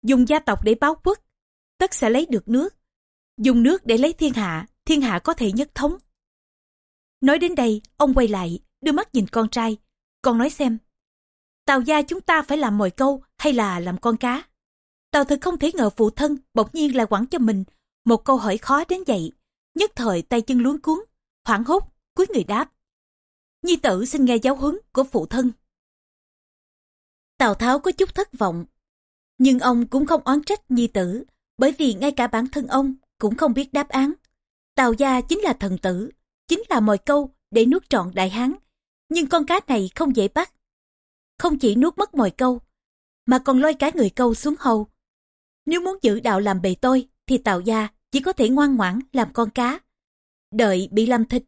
Dùng gia tộc để báo quốc, tất sẽ lấy được nước. Dùng nước để lấy thiên hạ, thiên hạ có thể nhất thống. Nói đến đây, ông quay lại, đưa mắt nhìn con trai. Con nói xem, Tào gia chúng ta phải làm mồi câu hay là làm con cá? Tào thực không thể ngờ phụ thân bỗng nhiên lại quẳng cho mình một câu hỏi khó đến vậy. Nhất thời tay chân luống cuốn, hoảng hốt, cuối người đáp. Nhi tử xin nghe giáo huấn của phụ thân. Tào Tháo có chút thất vọng. Nhưng ông cũng không oán trách Nhi tử, bởi vì ngay cả bản thân ông cũng không biết đáp án. Tào gia chính là thần tử, chính là mồi câu để nuốt trọn đại hán. Nhưng con cá này không dễ bắt. Không chỉ nuốt mất mồi câu, mà còn lôi cả người câu xuống hầu. Nếu muốn giữ đạo làm bề tôi, thì Tào gia chỉ có thể ngoan ngoãn làm con cá. Đợi bị làm thịt.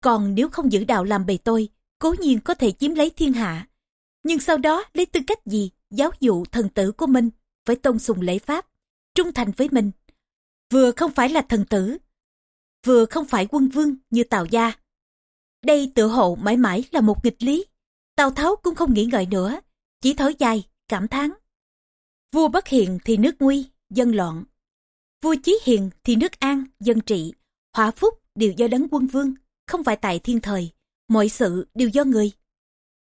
Còn nếu không giữ đạo làm bề tôi, cố nhiên có thể chiếm lấy thiên hạ. Nhưng sau đó lấy tư cách gì giáo dụ thần tử của mình phải tôn sùng lễ pháp, trung thành với mình. Vừa không phải là thần tử, vừa không phải quân vương như Tào Gia. Đây tự hộ mãi mãi là một nghịch lý. Tào Tháo cũng không nghĩ ngợi nữa, chỉ thở dài, cảm thán. Vua bất hiền thì nước nguy, dân loạn. Vua chí hiền thì nước an, dân trị. Hỏa phúc đều do đấng quân vương, không phải tại thiên thời. Mọi sự đều do người.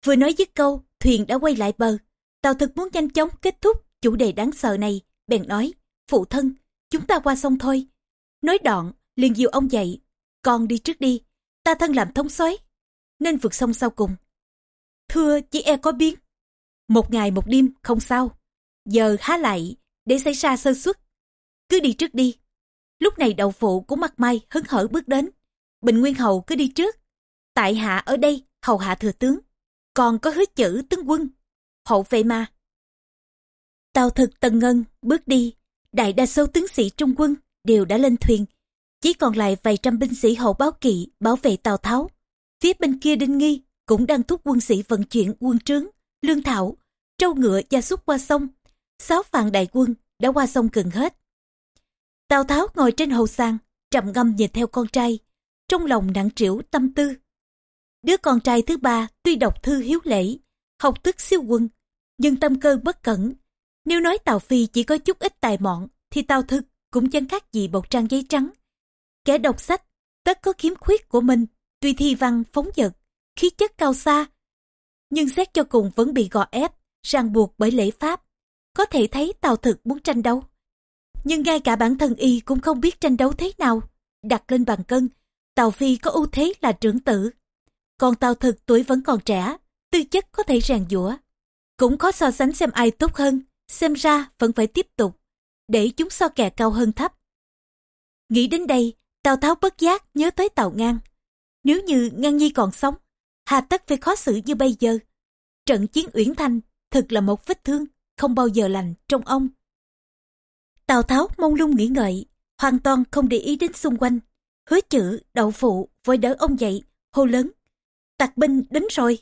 Vừa nói dứt câu, thuyền đã quay lại bờ. tàu thực muốn nhanh chóng kết thúc chủ đề đáng sợ này, bèn nói, phụ thân, chúng ta qua sông thôi. Nói đoạn, liền dìu ông dậy, con đi trước đi, ta thân làm thống soái nên vượt sông sau cùng. Thưa chỉ e có biến, một ngày một đêm không sao, giờ há lại để xảy ra sơ suất, cứ đi trước đi. Lúc này đậu phụ của mặt mai hứng hở bước đến, Bình Nguyên Hầu cứ đi trước, tại hạ ở đây hầu hạ thừa tướng, còn có hứa chữ tướng quân, hậu vệ mà. tàu thực tần ngân bước đi, đại đa số tướng sĩ trung quân đều đã lên thuyền, chỉ còn lại vài trăm binh sĩ hậu báo kỵ bảo vệ Tào Tháo. Phía bên kia Đinh Nghi cũng đang thúc quân sĩ vận chuyển quân trướng, lương thảo, trâu ngựa gia súc qua sông. Sáu vạn đại quân đã qua sông gần hết. Tào Tháo ngồi trên hầu sang trầm ngâm nhìn theo con trai, trong lòng nặng trĩu tâm tư. Đứa con trai thứ ba tuy đọc thư hiếu lễ, học thức siêu quân, nhưng tâm cơ bất cẩn. Nếu nói Tào Phi chỉ có chút ít tài mọn, thì Tào Thực cũng chẳng khác gì bột trang giấy trắng. Kẻ đọc sách, tất có khiếm khuyết của mình, tuy thi văn phóng dật, khí chất cao xa. Nhưng xét cho cùng vẫn bị gò ép, ràng buộc bởi lễ pháp. Có thể thấy Tào Thực muốn tranh đấu. Nhưng ngay cả bản thân y cũng không biết tranh đấu thế nào. Đặt lên bàn cân, Tào Phi có ưu thế là trưởng tử. Còn Tào Thực tuổi vẫn còn trẻ, tư chất có thể rèn giũa. Cũng khó so sánh xem ai tốt hơn, xem ra vẫn phải tiếp tục, để chúng so kè cao hơn thấp. Nghĩ đến đây, Tào Tháo bất giác nhớ tới Tào Ngang. Nếu như Ngang Nhi còn sống, hà tất phải khó xử như bây giờ. Trận chiến Uyển Thanh thực là một vết thương, không bao giờ lành trong ông. Tào Tháo mông lung nghĩ ngợi, hoàn toàn không để ý đến xung quanh. Hứa chữ, đậu phụ, vội đỡ ông dậy, hô lớn. Tạc binh đến rồi.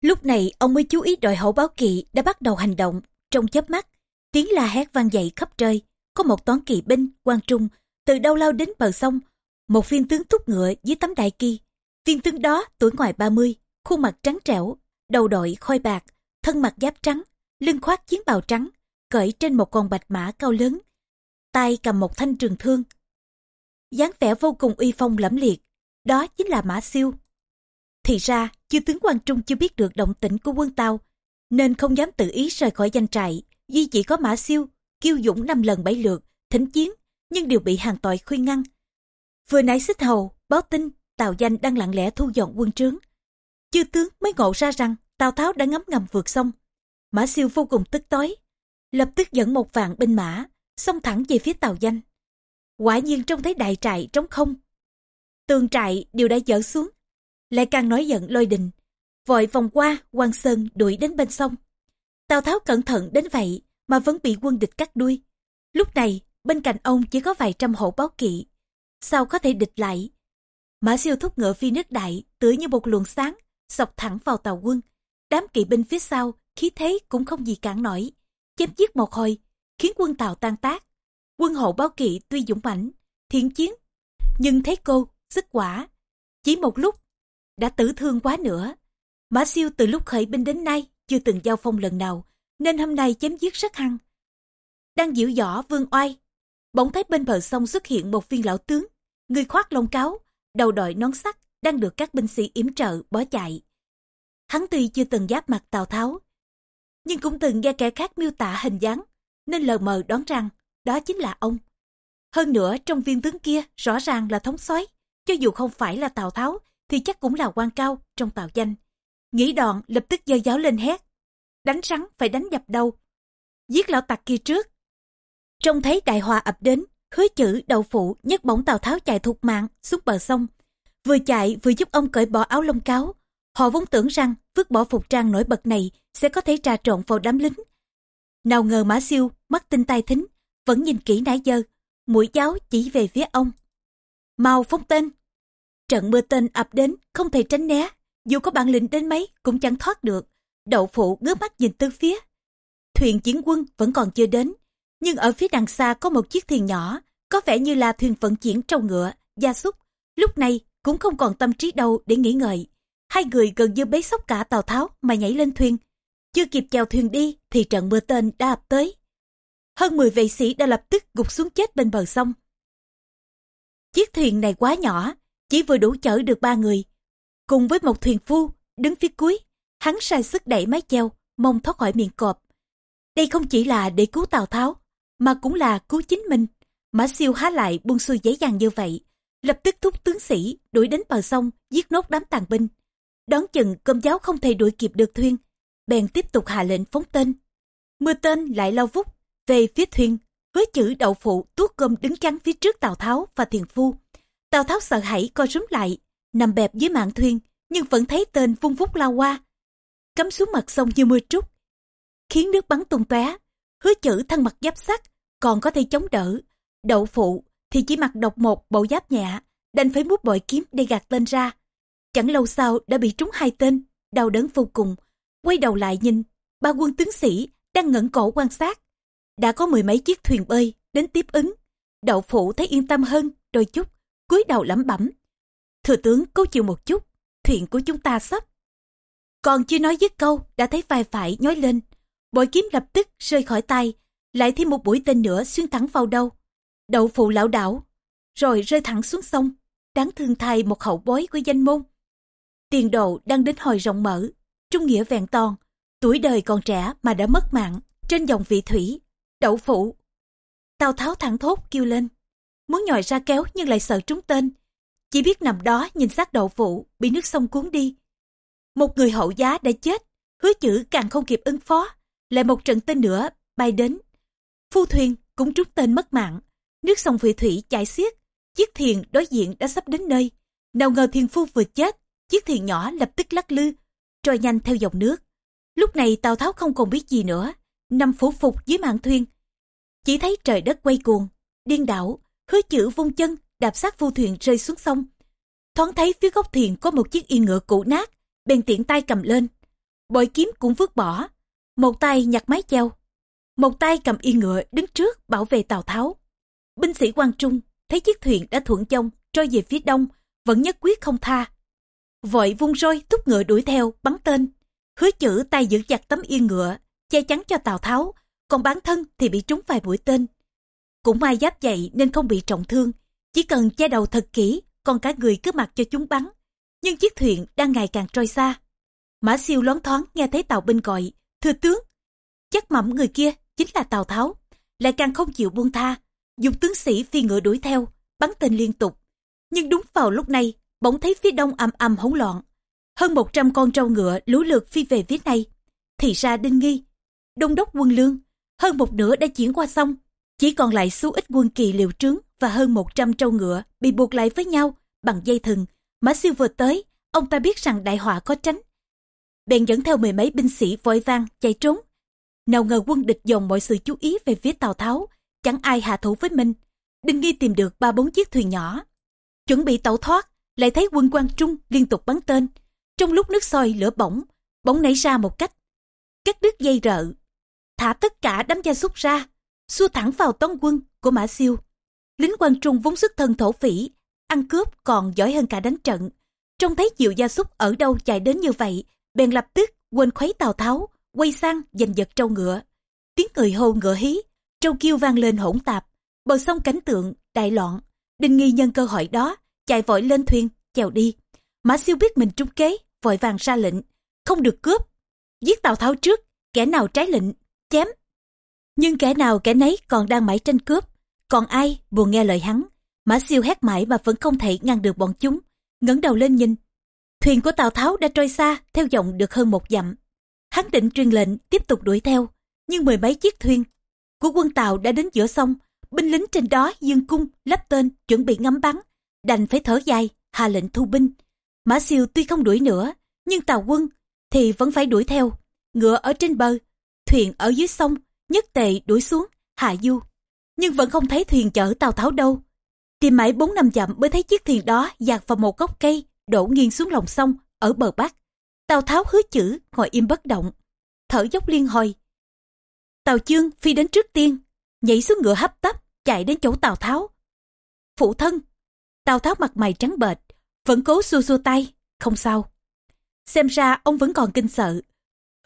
Lúc này ông mới chú ý đội hậu báo kỵ đã bắt đầu hành động. Trong chớp mắt, tiếng la hét vang dậy khắp trời. Có một toán kỵ binh, quan trung, từ đâu lao đến bờ sông. Một viên tướng thúc ngựa dưới tấm đại kỳ. Viên tướng đó tuổi ngoài 30, khuôn mặt trắng trẻo, đầu đội khôi bạc, thân mặt giáp trắng, lưng khoác chiến bào trắng, cởi trên một con bạch mã cao lớn. tay cầm một thanh trường thương dáng vẻ vô cùng uy phong lẫm liệt, đó chính là Mã Siêu. Thì ra, chư tướng quan Trung chưa biết được động tĩnh của quân Tàu, nên không dám tự ý rời khỏi danh trại. Duy chỉ có Mã Siêu, kiêu dũng năm lần bảy lượt, thỉnh chiến, nhưng đều bị hàng tội khuyên ngăn. Vừa nãy xích hầu, báo tin, Tào Danh đang lặng lẽ thu dọn quân trướng. Chư tướng mới ngộ ra rằng Tào Tháo đã ngấm ngầm vượt sông. Mã Siêu vô cùng tức tối, lập tức dẫn một vạn binh mã, xông thẳng về phía Tào Danh. Quả nhiên trông thấy đại trại trống không. Tường trại đều đã dỡ xuống, lại càng nói giận lôi đình. Vội vòng qua, quan Sơn đuổi đến bên sông. Tào Tháo cẩn thận đến vậy mà vẫn bị quân địch cắt đuôi. Lúc này, bên cạnh ông chỉ có vài trăm hộ báo kỵ. Sao có thể địch lại? Mã siêu thúc ngựa phi nước đại, tựa như một luồng sáng, sọc thẳng vào tàu quân. Đám kỵ binh phía sau, khí thế cũng không gì cản nổi. Chém giết một hồi, khiến quân tàu tan tác. Quân hộ báo kỵ tuy dũng mãnh, thiện chiến, nhưng thấy cô, sức quả. Chỉ một lúc, đã tử thương quá nữa. Mã siêu từ lúc khởi binh đến nay chưa từng giao phong lần nào, nên hôm nay chém giết rất hăng. Đang diễu võ vương oai, bỗng thấy bên bờ sông xuất hiện một viên lão tướng, người khoác lông cáo, đầu đội nón sắt, đang được các binh sĩ yểm trợ bỏ chạy. Hắn tuy chưa từng giáp mặt Tào Tháo, nhưng cũng từng nghe kẻ khác miêu tả hình dáng, nên lờ mờ đoán rằng đó chính là ông. Hơn nữa trong viên tướng kia rõ ràng là thống soái, cho dù không phải là Tào Tháo thì chắc cũng là quan cao trong tào danh. Nghĩ đoạn lập tức giơ giáo lên hét. Đánh rắn phải đánh dập đầu. Giết lão tặc kia trước. Trông thấy đại hòa ập đến, hứa chữ đầu phụ nhấc bổng Tào Tháo chạy thục mạng xuống bờ sông. Vừa chạy vừa giúp ông cởi bỏ áo lông cáo. Họ vốn tưởng rằng vứt bỏ phục trang nổi bật này sẽ có thể trà trộn vào đám lính. Nào ngờ Mã Siêu, mắt tinh tai thính, vẫn nhìn kỹ nãy giờ, mũi giáo chỉ về phía ông. Mau phóng tên. Trận mưa tên ập đến, không thể tránh né, dù có bản lĩnh đến mấy cũng chẳng thoát được. Đậu phụ ngước mắt nhìn tư phía. Thuyền chiến quân vẫn còn chưa đến, nhưng ở phía đằng xa có một chiếc thuyền nhỏ, có vẻ như là thuyền vận chuyển trâu ngựa, gia súc. Lúc này cũng không còn tâm trí đâu để nghĩ ngợi. Hai người gần như bế sốc cả Tào Tháo mà nhảy lên thuyền. Chưa kịp chèo thuyền đi thì trận mưa tên đã ập tới. Hơn 10 vệ sĩ đã lập tức gục xuống chết bên bờ sông. Chiếc thuyền này quá nhỏ, chỉ vừa đủ chở được ba người. Cùng với một thuyền phu, đứng phía cuối, hắn sai sức đẩy mái chèo, mong thoát khỏi miệng cọp. Đây không chỉ là để cứu Tào Tháo, mà cũng là cứu chính mình. Mã siêu há lại buông xuôi dễ dàng như vậy, lập tức thúc tướng sĩ đuổi đến bờ sông giết nốt đám tàn binh. Đón chừng cơm giáo không thể đuổi kịp được thuyền, bèn tiếp tục hạ lệnh phóng tên. Mưa tên lại lao vút về phía thuyền, với chữ đậu phụ tuốt cơm đứng chắn phía trước Tào Tháo và Thiền Phu. Tào Tháo sợ hãi co rúm lại, nằm bẹp dưới mạn thuyền, nhưng vẫn thấy tên vung vút lao qua. Cắm xuống mặt sông như mưa trút, khiến nước bắn tung tóe. Hứa chữ thân mặt giáp sắt, còn có thể chống đỡ. Đậu phụ thì chỉ mặc độc một bộ giáp nhẹ, đành phải mút bội kiếm để gạt tên ra. Chẳng lâu sau đã bị trúng hai tên, đau đớn vô cùng. Quay đầu lại nhìn, ba quân tướng sĩ đang ngẩng cổ quan sát. Đã có mười mấy chiếc thuyền bơi đến tiếp ứng. Đậu phụ thấy yên tâm hơn đôi chút, cúi đầu lẩm bẩm. Thừa tướng cố chịu một chút, thuyền của chúng ta sắp. Còn chưa nói dứt câu, đã thấy vai phải nhói lên. Bội kiếm lập tức rơi khỏi tay, lại thêm một mũi tên nữa xuyên thẳng vào đâu. Đậu phụ lão đảo, rồi rơi thẳng xuống sông. Đáng thương thay một hậu bối của danh môn. Tiền độ đang đến hồi rộng mở, trung nghĩa vẹn toàn, tuổi đời còn trẻ mà đã mất mạng trên dòng vị thủy, đậu phụ. Tào Tháo thẳng thốt kêu lên, muốn nhòi ra kéo nhưng lại sợ trúng tên, chỉ biết nằm đó nhìn xác đậu phụ bị nước sông cuốn đi. Một người hậu giá đã chết, hứa chữ càng không kịp ứng phó, lại một trận tên nữa bay đến. Phu thuyền cũng trúng tên mất mạng, nước sông vị thủy chảy xiết, chiếc thuyền đối diện đã sắp đến nơi. Nào ngờ thuyền phu vừa chết, chiếc thuyền nhỏ lập tức lắc lư, trôi nhanh theo dòng nước. Lúc này Tào Tháo không còn biết gì nữa, nằm phủ phục dưới mạn thuyền. Chỉ thấy trời đất quay cuồng, điên đảo, hứa chữ vung chân, đạp sát phu thuyền rơi xuống sông. Thoáng thấy phía góc thuyền có một chiếc yên ngựa cũ nát, bèn tiện tay cầm lên. Bội kiếm cũng vứt bỏ, một tay nhặt mái treo, một tay cầm yên ngựa đứng trước bảo vệ Tào Tháo. Binh sĩ quan Trung thấy chiếc thuyền đã thuận chông trôi về phía đông, vẫn nhất quyết không tha. Vội vung roi thúc ngựa đuổi theo, bắn tên. Hứa chữ tay giữ chặt tấm yên ngựa, che chắn cho Tào Tháo, còn bản thân thì bị trúng vài mũi tên. Cũng may giáp dậy nên không bị trọng thương, chỉ cần che đầu thật kỹ, còn cả người cứ mặc cho chúng bắn. Nhưng chiếc thuyền đang ngày càng trôi xa. Mã siêu loáng thoáng nghe thấy tàu binh gọi, thưa tướng. Chắc mẩm người kia chính là Tào Tháo, lại càng không chịu buông tha, dùng tướng sĩ phi ngựa đuổi theo, bắn tên liên tục. Nhưng đúng vào lúc này, bỗng thấy phía đông ầm ầm hỗn loạn. Hơn 100 con trâu ngựa lũ lượt phi về phía này. Thì ra đinh nghi, đông đốc quân lương, hơn một nửa đã chuyển qua sông. Chỉ còn lại số ít quân kỳ liều trướng và hơn 100 trâu ngựa bị buộc lại với nhau bằng dây thừng. Mã siêu vừa tới, ông ta biết rằng đại họa có tránh. Bèn dẫn theo mười mấy binh sĩ vội vang chạy trốn. Nào ngờ quân địch dồn mọi sự chú ý về phía Tào Tháo, chẳng ai hạ thủ với mình. Đinh Nghi tìm được ba bốn chiếc thuyền nhỏ. Chuẩn bị tẩu thoát, lại thấy quân quan trung liên tục bắn tên. Trong lúc nước sôi lửa bỏng, bỗng nảy ra một cách. Cắt đứt dây rợ, thả tất cả đám gia súc ra, xua thẳng vào tống quân của Mã Siêu. Lính quan trung vốn xuất thân thổ phỉ, ăn cướp còn giỏi hơn cả đánh trận. Trông thấy nhiều gia súc ở đâu chạy đến như vậy, bèn lập tức quên khuấy Tào Tháo, quay sang giành giật trâu ngựa. Tiếng người hô ngựa hí, trâu kêu vang lên hỗn tạp, bờ sông cảnh tượng, đại loạn. Đinh nghi nhân cơ hội đó, chạy vội lên thuyền, chèo đi. Mã siêu biết mình trúng kế, vội vàng ra lệnh, không được cướp. Giết Tào Tháo trước, kẻ nào trái lệnh, chém. Nhưng kẻ nào kẻ nấy còn đang mãi tranh cướp, còn ai buồn nghe lời hắn. Mã siêu hét mãi mà vẫn không thể ngăn được bọn chúng, ngẩng đầu lên nhìn. Thuyền của Tào Tháo đã trôi xa, theo dòng được hơn một dặm. Hắn định truyền lệnh tiếp tục đuổi theo, nhưng mười mấy chiếc thuyền của quân Tàu đã đến giữa sông, binh lính trên đó dương cung, lắp tên, chuẩn bị ngắm bắn, đành phải thở dài, hạ lệnh thu binh. Mã siêu tuy không đuổi nữa, nhưng Tàu quân thì vẫn phải đuổi theo. Ngựa ở trên bờ, thuyền ở dưới sông, nhất tề đuổi xuống, hạ du. Nhưng vẫn không thấy thuyền chở Tàu Tháo đâu. Tìm mãi bốn năm dặm mới thấy chiếc thuyền đó dạt vào một gốc cây, đổ nghiêng xuống lòng sông, ở bờ bắc. Tào Tháo hứa chữ, ngồi im bất động. Thở dốc liên hồi. Tào Chương phi đến trước tiên, nhảy xuống ngựa hấp tấp, chạy đến chỗ Tào Tháo. Phụ thân. Tào Tháo mặt mày trắng bệch, vẫn cố xua xua tay, không sao. Xem ra ông vẫn còn kinh sợ.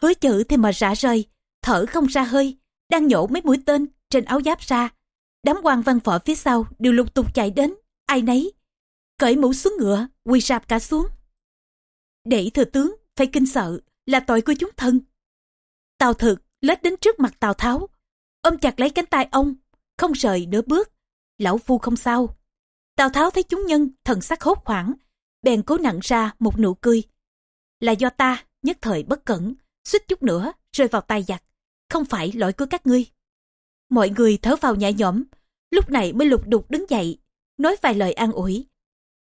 Hứa chữ thì mà rã rơi, thở không ra hơi, đang nhổ mấy mũi tên trên áo giáp ra. Đám quan văn võ phía sau đều lục tục chạy đến, ai nấy. Cởi mũ xuống ngựa, quỳ sạp cả xuống. Để thừa tướng phải kinh sợ là tội của chúng thân. Tào thực lết đến trước mặt Tào Tháo, ôm chặt lấy cánh tay ông, không rời nửa bước. Lão phu không sao. Tào Tháo thấy chúng nhân thần sắc hốt hoảng, bèn cố nặng ra một nụ cười. Là do ta nhất thời bất cẩn, suýt chút nữa rơi vào tay giặc, không phải lỗi của các ngươi. Mọi người thở vào nhẹ nhõm, lúc này mới lục đục đứng dậy, nói vài lời an ủi.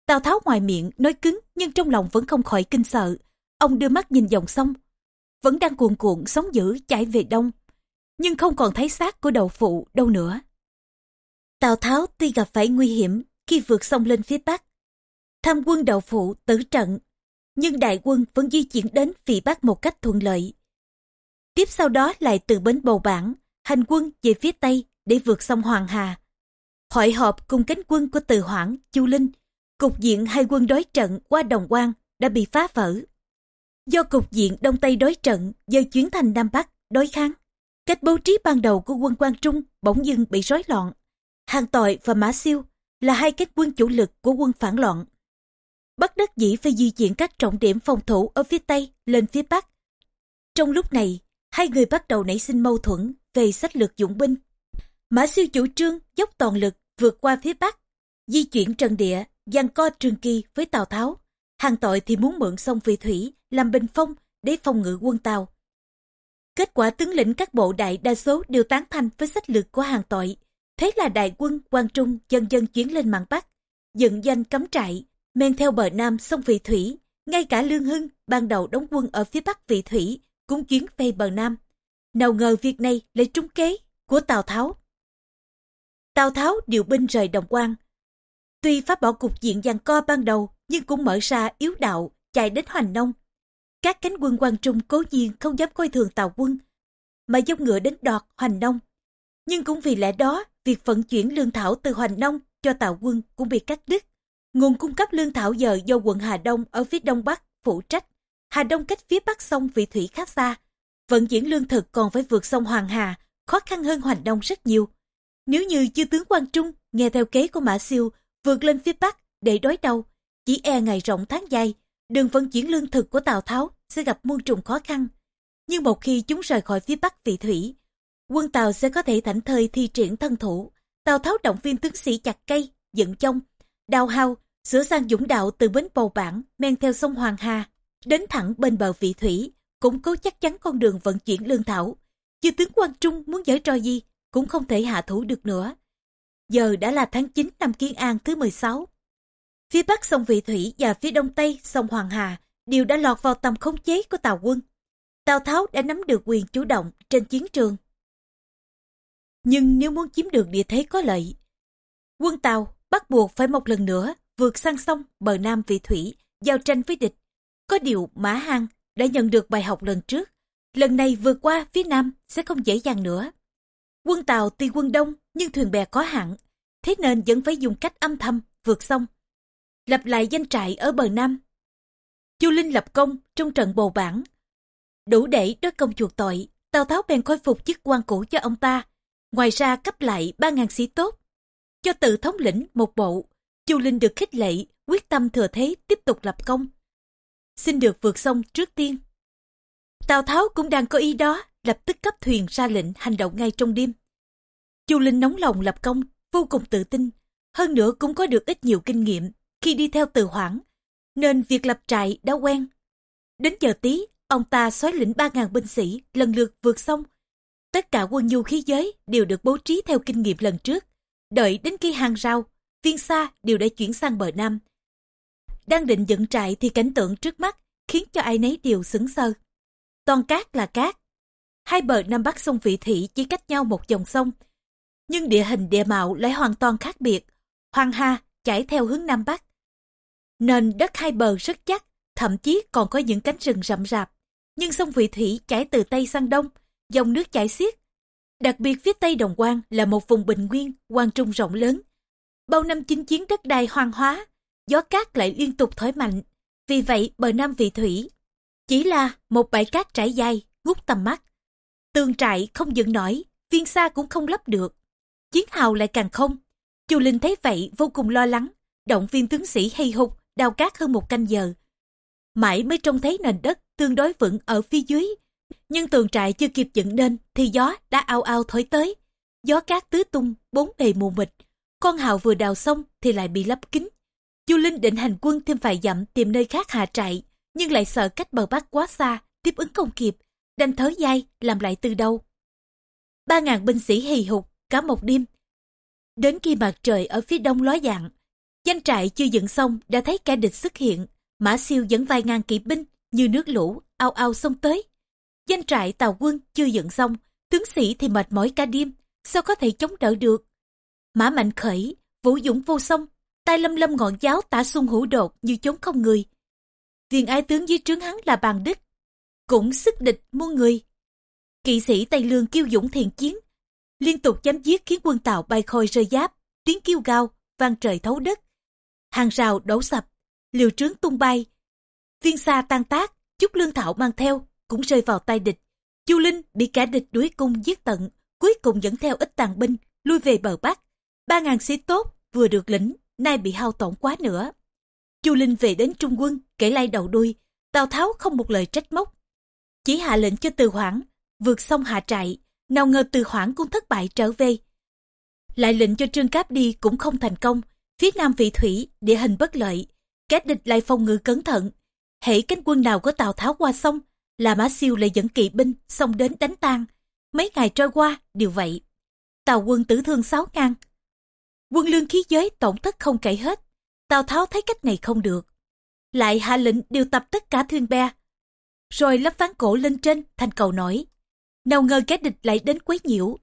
Tào Tháo ngoài miệng nói cứng nhưng trong lòng vẫn không khỏi kinh sợ. Ông đưa mắt nhìn dòng sông, vẫn đang cuồn cuộn sóng dữ chảy về đông, nhưng không còn thấy xác của đầu phụ đâu nữa. Tào Tháo tuy gặp phải nguy hiểm khi vượt sông lên phía bắc, tham quân đầu phụ tử trận, nhưng đại quân vẫn di chuyển đến phía bắc một cách thuận lợi. Tiếp sau đó lại từ bến bầu bản, hành quân về phía tây để vượt sông Hoàng Hà. Hội họp cùng cánh quân của Từ Hoảng, Chu Linh, cục diện hai quân đối trận qua Đồng Quan đã bị phá vỡ. Do cục diện Đông Tây đối trận, do chuyến thành Nam Bắc, đối kháng. Cách bố trí ban đầu của quân Quang Trung bỗng dưng bị rối loạn. Hàng Tội và Mã Siêu là hai cánh quân chủ lực của quân phản loạn. Bất đắc dĩ phải di chuyển các trọng điểm phòng thủ ở phía Tây lên phía Bắc. Trong lúc này, hai người bắt đầu nảy sinh mâu thuẫn về sách lược dụng binh. Mã Siêu chủ trương dốc toàn lực vượt qua phía Bắc, di chuyển trần địa, giằng co Trường Kỳ với Tào Tháo. Hàng tội thì muốn mượn sông Vị Thủy làm bình phong để phòng ngự quân Tàu. Kết quả tướng lĩnh các bộ đại đa số đều tán thành với sách lược của hàng tội. Thế là đại quân Quang Trung dần dần chuyển lên mạn Bắc, dựng danh cấm trại, men theo bờ nam sông Vị Thủy. Ngay cả Lương Hưng ban đầu đóng quân ở phía Bắc Vị Thủy cũng chuyến về bờ nam. Nào ngờ việc này lại trúng kế của Tào Tháo. Tào Tháo điều binh rời Đồng Quan. Tuy phá bỏ cục diện giằng co ban đầu nhưng cũng mở ra yếu đạo chạy đến Hoành Nông các cánh quân quan trung cố nhiên không dám coi thường Tào quân, mà dốc ngựa đến đọt Hoành Nông. Nhưng cũng vì lẽ đó, việc vận chuyển lương thảo từ Hoành Nông cho Tào quân cũng bị cắt đứt. Nguồn cung cấp lương thảo giờ do quận Hà Đông ở phía đông bắc phụ trách. Hà Đông cách phía bắc sông Vị Thủy khá xa. Vận chuyển lương thực còn phải vượt sông Hoàng Hà, khó khăn hơn Hoành Đông rất nhiều. Nếu như chư tướng quan Trung nghe theo kế của Mã Siêu vượt lên phía bắc để đối đầu, chỉ e ngày rộng tháng dài, đường vận chuyển lương thực của Tào Tháo sẽ gặp muôn trùng khó khăn. Nhưng một khi chúng rời khỏi phía bắc vị thủy, quân Tàu sẽ có thể thảnh thơi thi triển thân thủ. Tào Tháo động viên tướng sĩ chặt cây, dựng chông, đào hao, sửa sang dũng đạo từ bến bầu bản men theo sông Hoàng Hà, đến thẳng bên bờ vị thủy, củng cố chắc chắn con đường vận chuyển lương thảo. Chư tướng quan Trung muốn giở trò gì, cũng không thể hạ thủ được nữa. Giờ đã là tháng 9 năm Kiến An thứ 16. Phía bắc sông Vị Thủy và phía đông tây sông Hoàng Hà đều đã lọt vào tầm khống chế của Tào quân. Tào Tháo đã nắm được quyền chủ động trên chiến trường. Nhưng nếu muốn chiếm được địa thế có lợi, quân Tàu bắt buộc phải một lần nữa vượt sang sông bờ Nam vị thủy, giao tranh với địch. Có điều Mã hăng đã nhận được bài học lần trước, lần này vượt qua phía Nam sẽ không dễ dàng nữa. Quân Tàu tuy quân đông nhưng thuyền bè có hạn, thế nên vẫn phải dùng cách âm thầm vượt sông. Lập lại danh trại ở bờ Nam. Chu Linh lập công trong trận bầu bản. Đủ để đối công chuộc tội, Tào Tháo bèn khôi phục chức quan cũ cho ông ta. Ngoài ra cấp lại ba ngàn sĩ tốt. Cho tự thống lĩnh một bộ, Chu Linh được khích lệ, quyết tâm thừa thế tiếp tục lập công. Xin được vượt sông trước tiên. Tào Tháo cũng đang có ý đó, lập tức cấp thuyền ra lệnh hành động ngay trong đêm. Chu Linh nóng lòng lập công, vô cùng tự tin, hơn nữa cũng có được ít nhiều kinh nghiệm khi đi theo từ hoảng, nên việc lập trại đã quen. Đến giờ tí, ông ta xoáy lĩnh 3.000 binh sĩ lần lượt vượt sông. Tất cả quân nhu khí giới đều được bố trí theo kinh nghiệm lần trước. Đợi đến khi hàng rào, viên xa đều đã chuyển sang bờ Nam. Đang định dựng trại thì cảnh tượng trước mắt khiến cho ai nấy đều sững sờ. Toàn cát là cát. Hai bờ Nam Bắc sông Vị Thị chỉ cách nhau một dòng sông. Nhưng địa hình địa mạo lại hoàn toàn khác biệt. Hoàng Hà chảy theo hướng Nam Bắc. Nền đất hai bờ rất chắc, thậm chí còn có những cánh rừng rậm rạp. Nhưng sông Vị Thủy chảy từ Tây sang Đông, dòng nước chảy xiết. Đặc biệt phía Tây Đồng Quang là một vùng bình nguyên, quang trung rộng lớn. Bao năm chinh chiến đất đai hoang hóa, gió cát lại liên tục thổi mạnh. Vì vậy bờ Nam Vị Thủy chỉ là một bãi cát trải dài, ngút tầm mắt. Tường trại không dựng nổi, viên xa cũng không lấp được. Chiến hào lại càng không. Chu Linh thấy vậy vô cùng lo lắng, động viên tướng sĩ hay hục, đào cát hơn một canh giờ. Mãi mới trông thấy nền đất tương đối vững ở phía dưới. Nhưng tường trại chưa kịp dựng nên thì gió đã ao ao thổi tới. Gió cát tứ tung, bốn bề mù mịt. Con hào vừa đào xong thì lại bị lấp kín. Chu Linh định hành quân thêm vài dặm tìm nơi khác hạ trại, nhưng lại sợ cách bờ bắc quá xa, tiếp ứng không kịp, đành thớ dai làm lại từ đầu. Ba ngàn binh sĩ hì hục cả một đêm. Đến khi mặt trời ở phía đông ló dạng, danh trại chưa dựng xong đã thấy kẻ địch xuất hiện, Mã siêu dẫn vài ngàn kỵ binh như nước lũ ao ao xông tới. Danh trại tàu quân chưa dựng xong, tướng sĩ thì mệt mỏi cả đêm, sao có thể chống đỡ được. Mã mạnh khởi, vũ dũng vô song, tay lâm lâm ngọn giáo tả xung hữu đột như chống không người. Viên ái tướng dưới trướng hắn là bàn đức, cũng sức địch muôn người. Kỵ sĩ Tây Lương kiêu dũng thiện chiến, liên tục chém giết khiến quân Tàu bay khôi rơi giáp, tiếng kêu gào, vang trời thấu đất. Hàng rào đổ sập, liều trướng tung bay. Viên xa tan tác, chút lương thảo mang theo, cũng rơi vào tay địch. Chu Linh bị cả địch đuổi cung giết tận, cuối cùng dẫn theo ít tàn binh, lui về bờ Bắc. Ba ngàn sĩ tốt vừa được lĩnh, nay bị hao tổn quá nữa. Chu Linh về đến Trung quân, kể lai đầu đuôi, Tào Tháo không một lời trách móc. Chỉ hạ lệnh cho Từ Hoảng, vượt sông hạ trại, nào ngờ Từ Hoảng cũng thất bại trở về. Lại lệnh cho Trương Cáp đi cũng không thành công, phía nam vị thủy, địa hình bất lợi, Các địch lại phòng ngự cẩn thận. Hễ cánh quân nào có Tào Tháo qua sông, là Mã Siêu lại dẫn kỵ binh xông đến đánh tan. Mấy ngày trôi qua, đều vậy. Tào quân tử thương sáu ngàn. Quân lương khí giới tổn thất không kể hết. Tào Tháo thấy cách này không được. Lại hạ lệnh điều tập tất cả thuyền bè. Rồi lắp ván cổ lên trên thành cầu nổi. Nào ngờ kẻ địch lại đến quấy nhiễu.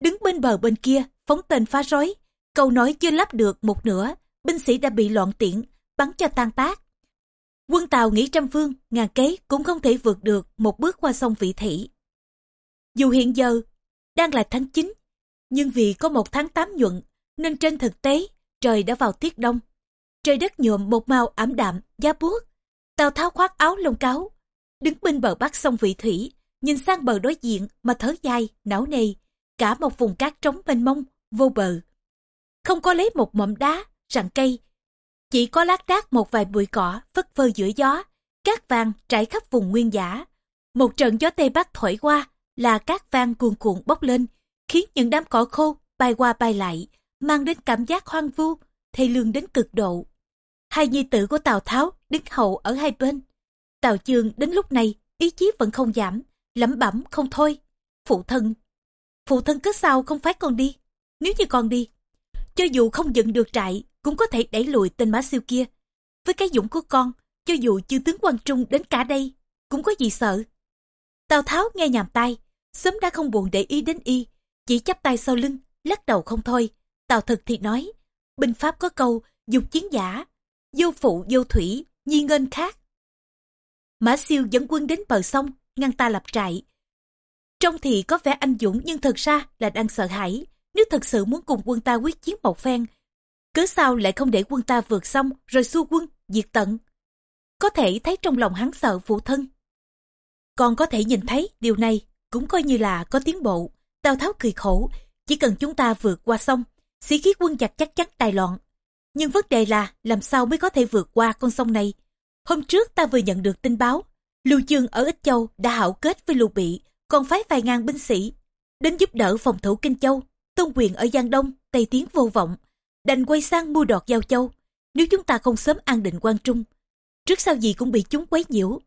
Đứng bên bờ bên kia, phóng tên phá rối. Cầu nổi chưa lắp được một nửa, binh sĩ đã bị loạn tiễn, bắn cho tan tác. Quân Tàu nghĩ trăm phương, ngàn kế cũng không thể vượt được một bước qua sông Vị Thị. Dù hiện giờ đang là tháng 9, nhưng vì có một tháng 8 nhuận, nên trên thực tế trời đã vào tiết đông. Trời đất nhuộm một màu ảm đạm, giá buốt. Tào tháo khoác áo lông cáo, đứng bên bờ bắc sông Vị Thủy, nhìn sang bờ đối diện mà thở dài, não nề, cả một vùng cát trống mênh mông, vô bờ. Không có lấy một mỏm đá, rặng cây, chỉ có lác đác một vài bụi cỏ phất phơ giữa gió, cát vàng trải khắp vùng nguyên giả. Một trận gió tây bắc thổi qua là cát vàng cuồn cuộn bốc lên, khiến những đám cỏ khô bay qua bay lại, mang đến cảm giác hoang vu, thê lương đến cực độ. Hai nhi tử của Tào Tháo đứng hậu ở hai bên. Tào Chương đến lúc này, ý chí vẫn không giảm, lẩm bẩm không thôi. Phụ thân, phụ thân cứ sao không phải con đi, nếu như con đi. Cho dù không dựng được trại, cũng có thể đẩy lùi tên mã siêu kia. Với cái dũng của con, cho dù chưa tướng quan trung đến cả đây, cũng có gì sợ. Tào Tháo nghe nhàm tai, sớm đã không buồn để ý đến y, chỉ chắp tay sau lưng, lắc đầu không thôi. Tào thực thì nói, binh pháp có câu, dục chiến giả, vô phụ vô thủy, nhi ngân khác. Mã siêu dẫn quân đến bờ sông, ngăn ta lập trại. Trong thì có vẻ anh dũng nhưng thật ra là đang sợ hãi. Nếu thật sự muốn cùng quân ta quyết chiến một phen, cớ sao lại không để quân ta vượt sông rồi xua quân, diệt tận. Có thể thấy trong lòng hắn sợ phụ thân. Còn có thể nhìn thấy điều này cũng coi như là có tiến bộ. Tào Tháo cười khổ, chỉ cần chúng ta vượt qua sông, sĩ khí quân giặc chắc chắn tài loạn. Nhưng vấn đề là làm sao mới có thể vượt qua con sông này. Hôm trước ta vừa nhận được tin báo, Lưu Chương ở Ích Châu đã hảo kết với Lưu Bị, còn phái vài ngàn binh sĩ đến giúp đỡ phòng thủ Kinh Châu. Tôn quyền ở Giang Đông, Tây Tiến vô vọng, đành quay sang mua đọt Giao Châu. Nếu chúng ta không sớm an định quan trung, trước sau gì cũng bị chúng quấy nhiễu.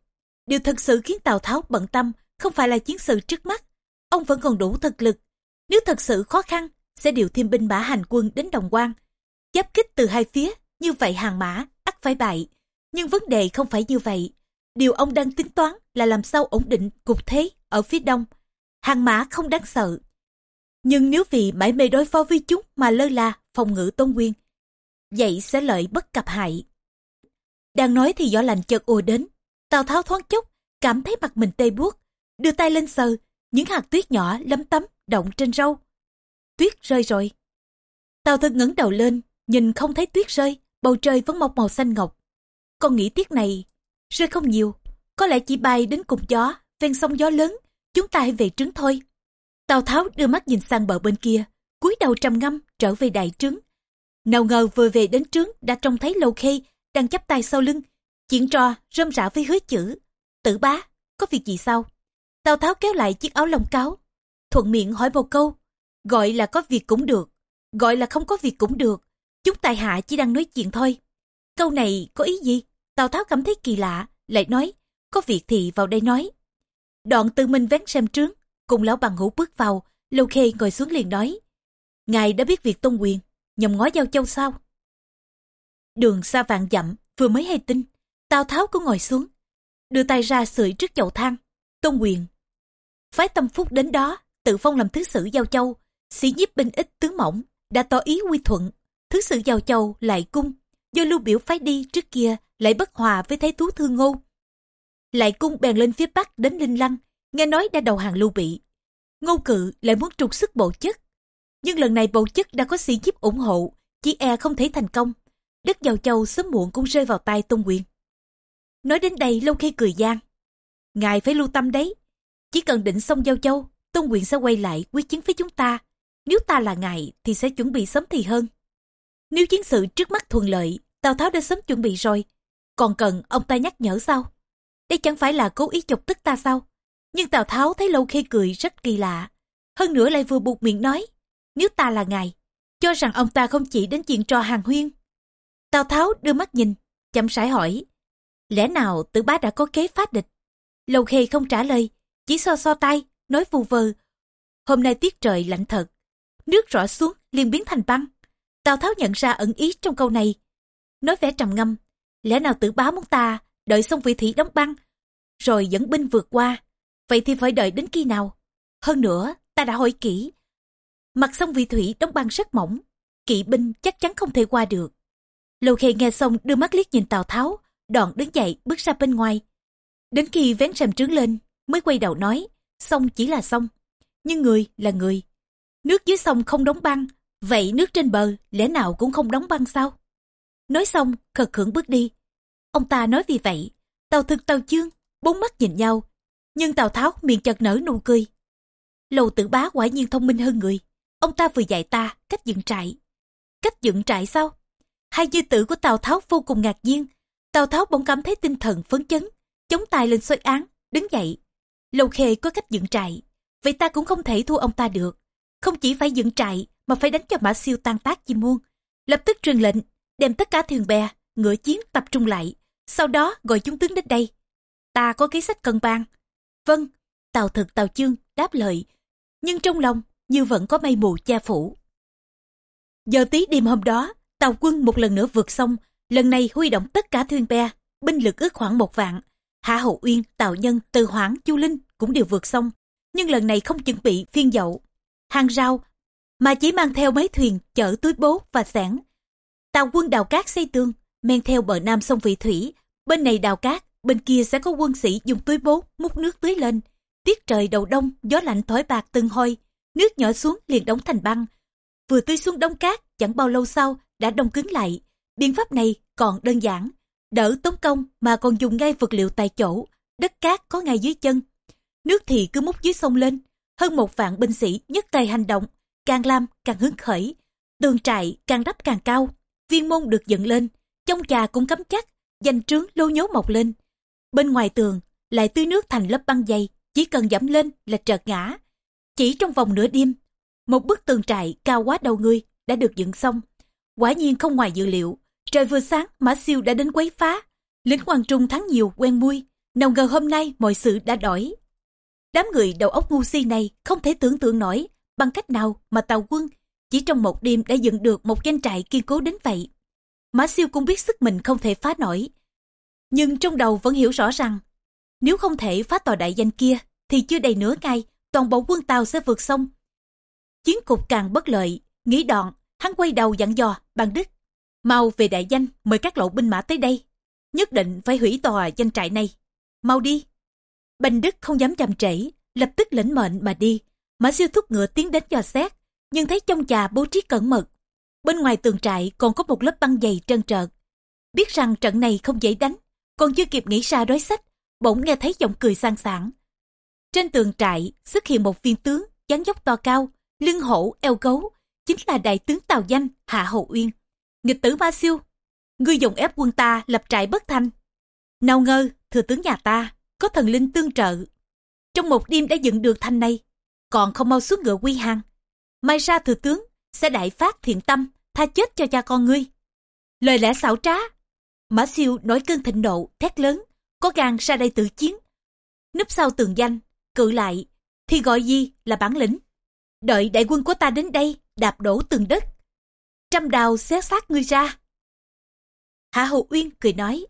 Điều thật sự khiến Tào Tháo bận tâm không phải là chiến sự trước mắt, ông vẫn còn đủ thực lực. Nếu thật sự khó khăn, sẽ điều thêm binh mã hành quân đến Đồng Quan. Giáp kích từ hai phía, như vậy hàng mã, ắt phải bại. Nhưng vấn đề không phải như vậy. Điều ông đang tính toán là làm sao ổn định cục thế ở phía đông. Hàng mã không đáng sợ. Nhưng nếu vì mãi mê đối phó với chúng mà lơ là phòng ngự tôn nguyên, vậy sẽ lợi bất cập hại. Đang nói thì gió lạnh chợt ùa đến. Tào Tháo thoáng chốc, cảm thấy mặt mình tê buốt, đưa tay lên sờ, những hạt tuyết nhỏ lấm tấm động trên râu. Tuyết rơi rồi. Tào Thực ngẩng đầu lên, nhìn không thấy tuyết rơi, bầu trời vẫn một màu xanh ngọc. Con nghĩ tuyết này rơi không nhiều, có lẽ chỉ bay đến cùng gió, ven sông gió lớn, chúng ta hãy về trứng thôi. Tào Tháo đưa mắt nhìn sang bờ bên kia, cúi đầu trầm ngâm trở về đại trứng. Nào ngờ vừa về đến trứng đã trông thấy Lâu Khê đang chắp tay sau lưng, chuyện trò rơm rã với hứa chữ. Tử bá, có việc gì sao? Tào Tháo kéo lại chiếc áo lông cáo, thuận miệng hỏi một câu, gọi là có việc cũng được, gọi là không có việc cũng được, chúng tài hạ chỉ đang nói chuyện thôi. Câu này có ý gì? Tào Tháo cảm thấy kỳ lạ, lại nói, có việc thì vào đây nói. Đoạn tự mình vén xem trướng, cùng lão bằng hữu bước vào, Lâu Khê ngồi xuống liền nói, Ngài đã biết việc tôn quyền, nhầm ngó giao châu sao? Đường xa vạn dặm, vừa mới hay tin, Tào Tháo cũng ngồi xuống, đưa tay ra sưởi trước chậu than, tôn quyền. Phái tâm phúc đến đó, tự phong làm thứ sử giao châu, sĩ nhiếp binh ít tướng mỏng, đã tỏ ý quy thuận. Thứ sự giao châu lại cung, do lưu biểu phái đi trước kia lại bất hòa với thái thú thương ngô. Lại cung bèn lên phía bắc đến Linh Lăng, nghe nói đã đầu hàng lưu bị. Ngô cự lại muốn trục sức bộ chất. Nhưng lần này bộ chất đã có sĩ nhiếp ủng hộ, chỉ e không thể thành công. Đất giao châu sớm muộn cũng rơi vào tay tôn quyền. Nói đến đây lâu khi cười gian. Ngài phải lưu tâm đấy. Chỉ cần định xong giao châu, tôn quyền sẽ quay lại quyết chiến với chúng ta. Nếu ta là ngài thì sẽ chuẩn bị sớm thì hơn. Nếu chiến sự trước mắt thuận lợi, Tào Tháo đã sớm chuẩn bị rồi. Còn cần ông ta nhắc nhở sao? Đây chẳng phải là cố ý chọc tức ta sao? Nhưng Tào Tháo thấy Lâu Khê cười rất kỳ lạ. Hơn nữa lại vừa buộc miệng nói, nếu ta là ngài, cho rằng ông ta không chỉ đến chuyện trò hàng huyên. Tào Tháo đưa mắt nhìn, chậm rãi hỏi, lẽ nào tử bá đã có kế phát địch? Lâu Khê không trả lời, chỉ so so tay, nói vù vờ. Hôm nay tiết trời lạnh thật, nước rõ xuống liền biến thành băng. Tào Tháo nhận ra ẩn ý trong câu này. Nói vẻ trầm ngâm, lẽ nào tử bá muốn ta đợi xong vị thủy đóng băng, rồi dẫn binh vượt qua. Vậy thì phải đợi đến khi nào? Hơn nữa, ta đã hỏi kỹ. Mặt sông vị thủy đóng băng rất mỏng, kỵ binh chắc chắn không thể qua được. Lầu khê nghe xong đưa mắt liếc nhìn Tào Tháo, đoạn đứng dậy bước ra bên ngoài. Đến khi vén rèm trướng lên, mới quay đầu nói, sông chỉ là sông, nhưng người là người. Nước dưới sông không đóng băng, vậy nước trên bờ lẽ nào cũng không đóng băng sao? Nói xong, khật khưởng bước đi. Ông ta nói vì vậy, tàu thực tàu chương, bốn mắt nhìn nhau, nhưng Tào Tháo miệng chợt nở nụ cười. Lầu tử bá quả nhiên thông minh hơn người, ông ta vừa dạy ta cách dựng trại. Cách dựng trại sao? Hai dư tử của Tào Tháo vô cùng ngạc nhiên. Tào Tháo bỗng cảm thấy tinh thần phấn chấn, chống tay lên xoay án, đứng dậy. Lầu khê có cách dựng trại, vậy ta cũng không thể thua ông ta được. Không chỉ phải dựng trại, mà phải đánh cho mã siêu tan tác chim muôn. Lập tức truyền lệnh, đem tất cả thuyền bè, ngựa chiến tập trung lại, sau đó gọi chúng tướng đến đây. Ta có kế sách cân bàn Vâng, Tào thực Tào chương đáp lời, nhưng trong lòng như vẫn có mây mù che phủ. Giờ tí đêm hôm đó, tàu quân một lần nữa vượt sông, lần này huy động tất cả thuyền bè, binh lực ước khoảng một vạn. Hạ Hậu Uyên, Tào Nhân, Từ Hoảng, Chu Linh cũng đều vượt sông, nhưng lần này không chuẩn bị phiên dậu hàng rau mà chỉ mang theo mấy thuyền chở túi bố và sẻn. Tàu quân đào cát xây tường, men theo bờ nam sông Vị Thủy, bên này đào cát, bên kia sẽ có quân sĩ dùng túi bố múc nước tưới lên. Tiết trời đầu đông, gió lạnh thổi bạc từng hôi, nước nhỏ xuống liền đóng thành băng. Vừa tưới xuống đống cát, chẳng bao lâu sau đã đông cứng lại. Biện pháp này còn đơn giản, đỡ tốn công mà còn dùng ngay vật liệu tại chỗ, đất cát có ngay dưới chân. Nước thì cứ múc dưới sông lên, hơn một vạn binh sĩ nhất tay hành động, càng làm càng hứng khởi. Tường trại càng đắp càng cao, viên môn được dựng lên, trong trà cũng cắm chắc, danh trướng lô nhố mọc lên. Bên ngoài tường lại tưới nước thành lớp băng dày, chỉ cần dẫm lên là trợt ngã. Chỉ trong vòng nửa đêm, một bức tường trại cao quá đầu người đã được dựng xong. Quả nhiên không ngoài dự liệu, trời vừa sáng Mã Siêu đã đến quấy phá. Lính Hoàng Trung thắng nhiều quen mui, nào ngờ hôm nay mọi sự đã đổi. Đám người đầu óc ngu si này không thể tưởng tượng nổi bằng cách nào mà tàu quân chỉ trong một đêm đã dựng được một doanh trại kiên cố đến vậy. Mã siêu cũng biết sức mình không thể phá nổi. Nhưng trong đầu vẫn hiểu rõ rằng nếu không thể phá tòa đại danh kia thì chưa đầy nửa ngày toàn bộ quân tàu sẽ vượt sông. Chiến cục càng bất lợi, nghĩ đoạn, hắn quay đầu dặn dò bằng đức. Mau về đại danh mời các lộ binh mã tới đây. Nhất định phải hủy tòa danh trại này. Mau đi. Bành Đức không dám chậm trễ, lập tức lĩnh mệnh mà đi. Mã siêu thúc ngựa tiến đến dò xét, nhưng thấy trong trà bố trí cẩn mật. Bên ngoài tường trại còn có một lớp băng dày trơn trợt. Biết rằng trận này không dễ đánh, còn chưa kịp nghĩ ra đối sách, bỗng nghe thấy giọng cười sang sảng. Trên tường trại xuất hiện một viên tướng, dáng dốc to cao, lưng hổ, eo gấu, chính là đại tướng Tào Danh, Hạ Hậu Uyên. Nghịch tử Ma Siêu, ngươi dùng ép quân ta lập trại bất thanh. Nào ngờ, thừa tướng nhà ta, có thần linh tương trợ. Trong một đêm đã dựng được thành này, còn không mau xuống ngựa quy hàng. Mai ra thừa tướng sẽ đại phát thiện tâm, tha chết cho cha con ngươi. Lời lẽ xảo trá. Mã siêu nói cơn thịnh nộ, thét lớn, có gan ra đây tự chiến. Núp sau tường danh, cự lại, thì gọi gì là bản lĩnh. Đợi đại quân của ta đến đây, đạp đổ tường đất. Trăm đào xé xác ngươi ra. Hạ Hậu Uyên cười nói,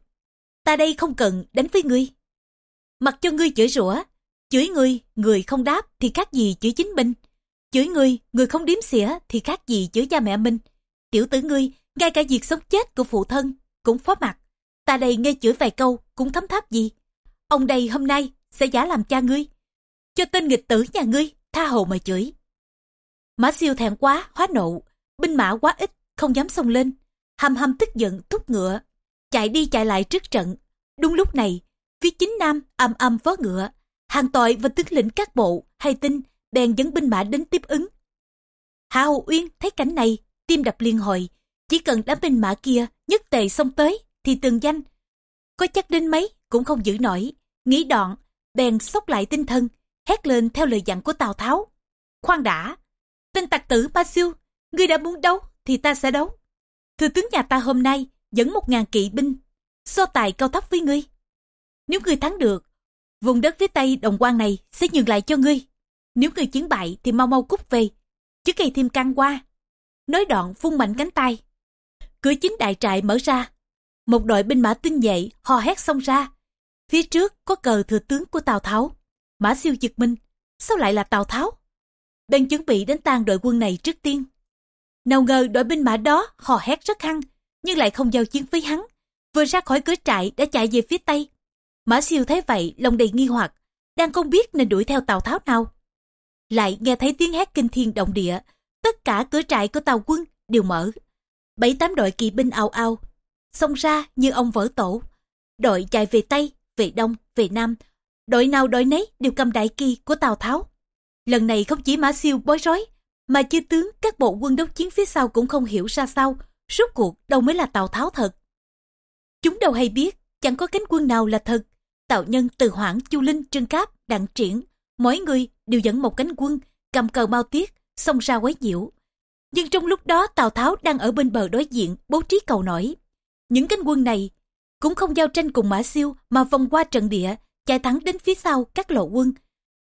ta đây không cần đánh với ngươi. Mặc cho ngươi chửi rủa, chửi ngươi, người không đáp thì khác gì chửi chính mình. Chửi ngươi, người không điếm xỉa thì khác gì chửi cha mẹ mình. Tiểu tử ngươi, ngay cả việc sống chết của phụ thân cũng phó mặt. Ta đây nghe chửi vài câu cũng thấm tháp gì. Ông đây hôm nay sẽ giả làm cha ngươi. Cho tên nghịch tử nhà ngươi, tha hồ mà chửi. Mã siêu thẹn quá, hóa nộ. Binh mã quá ít, không dám xông lên. Hầm hầm tức giận, thúc ngựa. Chạy đi chạy lại trước trận. Đúng lúc này, phía chính nam âm âm vó ngựa. Hàng tội và tướng lĩnh các bộ hay tin bèn dẫn binh mã đến tiếp ứng. Hạ Hầu uyên thấy cảnh này, tim đập liên hồi. Chỉ cần đám binh mã kia nhất tề xông tới thì tường danh. Có chắc đến mấy cũng không giữ nổi. Nghĩ đoạn, bèn sốc lại tinh thần, hét lên theo lời dặn của tào tháo. Khoan đã, tên tặc tử ba siêu, ngươi đã muốn đấu thì ta sẽ đấu. Thừa tướng nhà ta hôm nay dẫn một ngàn kỵ binh, so tài cao thấp với ngươi nếu ngươi thắng được, vùng đất phía tây đồng quan này sẽ nhường lại cho ngươi. Nếu ngươi chiến bại thì mau mau cút về, chứ gây thêm căng qua. Nói đoạn phun mạnh cánh tay. Cửa chính đại trại mở ra. Một đội binh mã tinh nhuệ hò hét xông ra. Phía trước có cờ thừa tướng của Tào Tháo. Mã siêu giật mình, Sao lại là Tào Tháo? Bên chuẩn bị đến tan đội quân này trước tiên. Nào ngờ đội binh mã đó hò hét rất hăng, nhưng lại không giao chiến với hắn. Vừa ra khỏi cửa trại đã chạy về phía tây. Mã siêu thấy vậy, lòng đầy nghi hoặc, đang không biết nên đuổi theo Tào Tháo nào. Lại nghe thấy tiếng hét kinh thiên động địa, tất cả cửa trại của Tàu quân đều mở. Bảy tám đội kỵ binh ào ào, xông ra như ông vỡ tổ. Đội chạy về Tây, về Đông, về Nam, đội nào đội nấy đều cầm đại kỳ của Tào Tháo. Lần này không chỉ Mã Siêu bối rối, mà chư tướng các bộ quân đấu chiến phía sau cũng không hiểu ra sao, rốt cuộc đâu mới là Tào Tháo thật. Chúng đâu hay biết, chẳng có cánh quân nào là thật, tạo nhân từ hoảng chu linh trương cáp đặng triển. Mỗi người đều dẫn một cánh quân, cầm cờ mau tiết, xông ra quấy nhiễu. Nhưng trong lúc đó tào tháo đang ở bên bờ đối diện, bố trí cầu nổi. Những cánh quân này cũng không giao tranh cùng mã siêu mà vòng qua trận địa, chạy thẳng đến phía sau các lộ quân.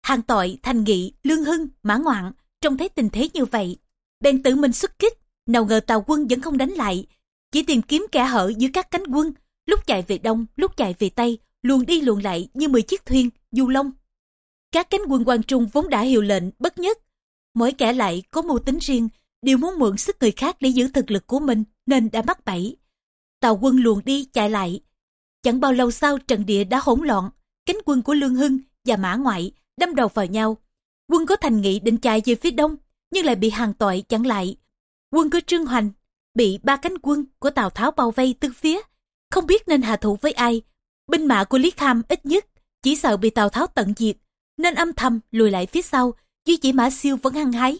Hàng tội, thành nghị, lương hưng, mã ngoạn, trông thấy tình thế như vậy, bèn tự mình xuất kích. Nào ngờ tàu quân vẫn không đánh lại, chỉ tìm kiếm kẻ hở giữa các cánh quân, lúc chạy về đông, lúc chạy về tây luồn đi luồn lại như 10 chiếc thuyền, du lông Các cánh quân quan trung vốn đã hiệu lệnh bất nhất. mỗi kẻ lại có mưu tính riêng, đều muốn mượn sức người khác để giữ thực lực của mình nên đã mắc bẫy. Tàu quân luồn đi chạy lại. Chẳng bao lâu sau trận địa đã hỗn loạn, cánh quân của Lương Hưng và Mã Ngoại đâm đầu vào nhau. Quân có thành nghị định chạy về phía đông, nhưng lại bị hàng tội chặn lại. Quân của Trương Hoành bị ba cánh quân của Tào Tháo bao vây từ phía, không biết nên hạ thủ với ai. Binh mã của Lý Kham ít nhất chỉ sợ bị Tào Tháo tận diệt, nên âm thầm lùi lại phía sau, duy chỉ Mã Siêu vẫn hăng hái,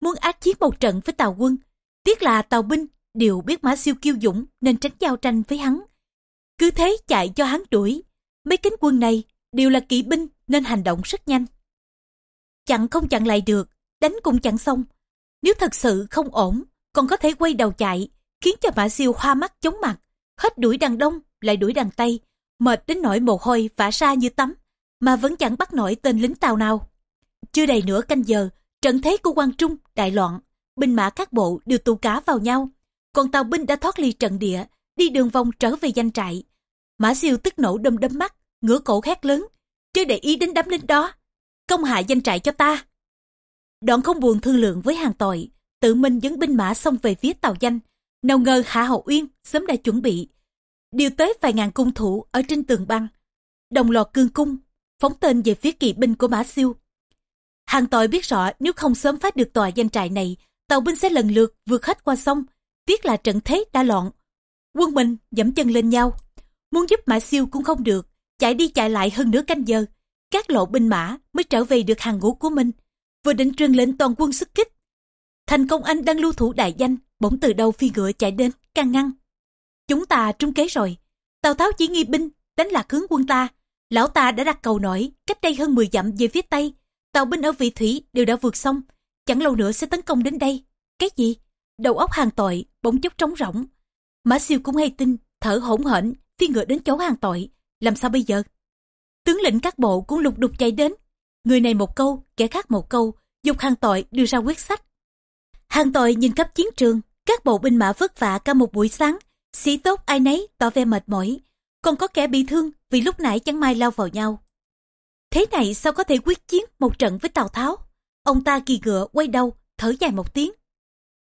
muốn ác chiến một trận với Tào quân. Tiếc là Tào binh đều biết Mã Siêu kiêu dũng nên tránh giao tranh với hắn. Cứ thế chạy cho hắn đuổi. Mấy cánh quân này đều là kỵ binh nên hành động rất nhanh. Chặn không chặn lại được, đánh cũng chặn xong. Nếu thật sự không ổn, còn có thể quay đầu chạy, khiến cho Mã Siêu hoa mắt chóng mặt, hết đuổi đằng đông lại đuổi đằng tây, mệt đến nỗi mồ hôi vã ra như tắm, mà vẫn chẳng bắt nổi tên lính tàu nào. Chưa đầy nửa canh giờ, trận thế của quan Trung đại loạn, binh mã các bộ đều tụ cá vào nhau, còn tàu binh đã thoát ly trận địa, đi đường vòng trở về danh trại. Mã siêu tức nổ đâm đấm mắt, ngửa cổ hét lớn, chưa để ý đến đám lính đó, công hạ danh trại cho ta. Đoạn không buồn thương lượng với hàng tội, tự mình dẫn binh mã xông về phía tàu danh, nào ngờ Hạ Hậu Uyên sớm đã chuẩn bị. Điều tới vài ngàn cung thủ ở trên tường băng, đồng loạt cương cung, phóng tên về phía kỵ binh của Mã Siêu. Hàng tội biết rõ nếu không sớm phát được tòa danh trại này, tàu binh sẽ lần lượt vượt hết qua sông, tiếc là trận thế đã loạn. Quân mình dẫm chân lên nhau, muốn giúp Mã Siêu cũng không được, chạy đi chạy lại hơn nửa canh giờ, các lộ binh mã mới trở về được hàng ngũ của mình, vừa định trương lên toàn quân xuất kích. Thành công anh đang lưu thủ đại danh, bỗng từ đâu phi ngựa chạy đến, can ngăn. Chúng ta trung kế rồi, Tào Tháo chỉ nghi binh, đánh lạc hướng quân ta. Lão ta đã đặt cầu nổi, cách đây hơn 10 dặm về phía tây. Tàu binh ở vị thủy đều đã vượt sông, chẳng lâu nữa sẽ tấn công đến đây. Cái gì? Đầu óc hàng tội, bỗng chốc trống rỗng. Mã siêu cũng hay tin, thở hổn hển, phi ngựa đến chỗ hàng tội. Làm sao bây giờ? Tướng lĩnh các bộ cũng lục đục chạy đến. Người này một câu, kẻ khác một câu, dục hàng tội đưa ra quyết sách. Hàng tội nhìn cấp chiến trường, các bộ binh mã vất vả cả một buổi sáng, sĩ tốt ai nấy tỏ vẻ mệt mỏi, còn có kẻ bị thương vì lúc nãy chẳng may lao vào nhau. Thế này sao có thể quyết chiến một trận với Tào Tháo? Ông ta kỳ ngựa quay đầu, thở dài một tiếng.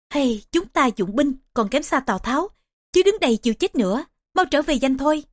Hay chúng ta dụng binh còn kém xa Tào Tháo, chứ đứng đây chịu chết nữa, mau trở về danh thôi.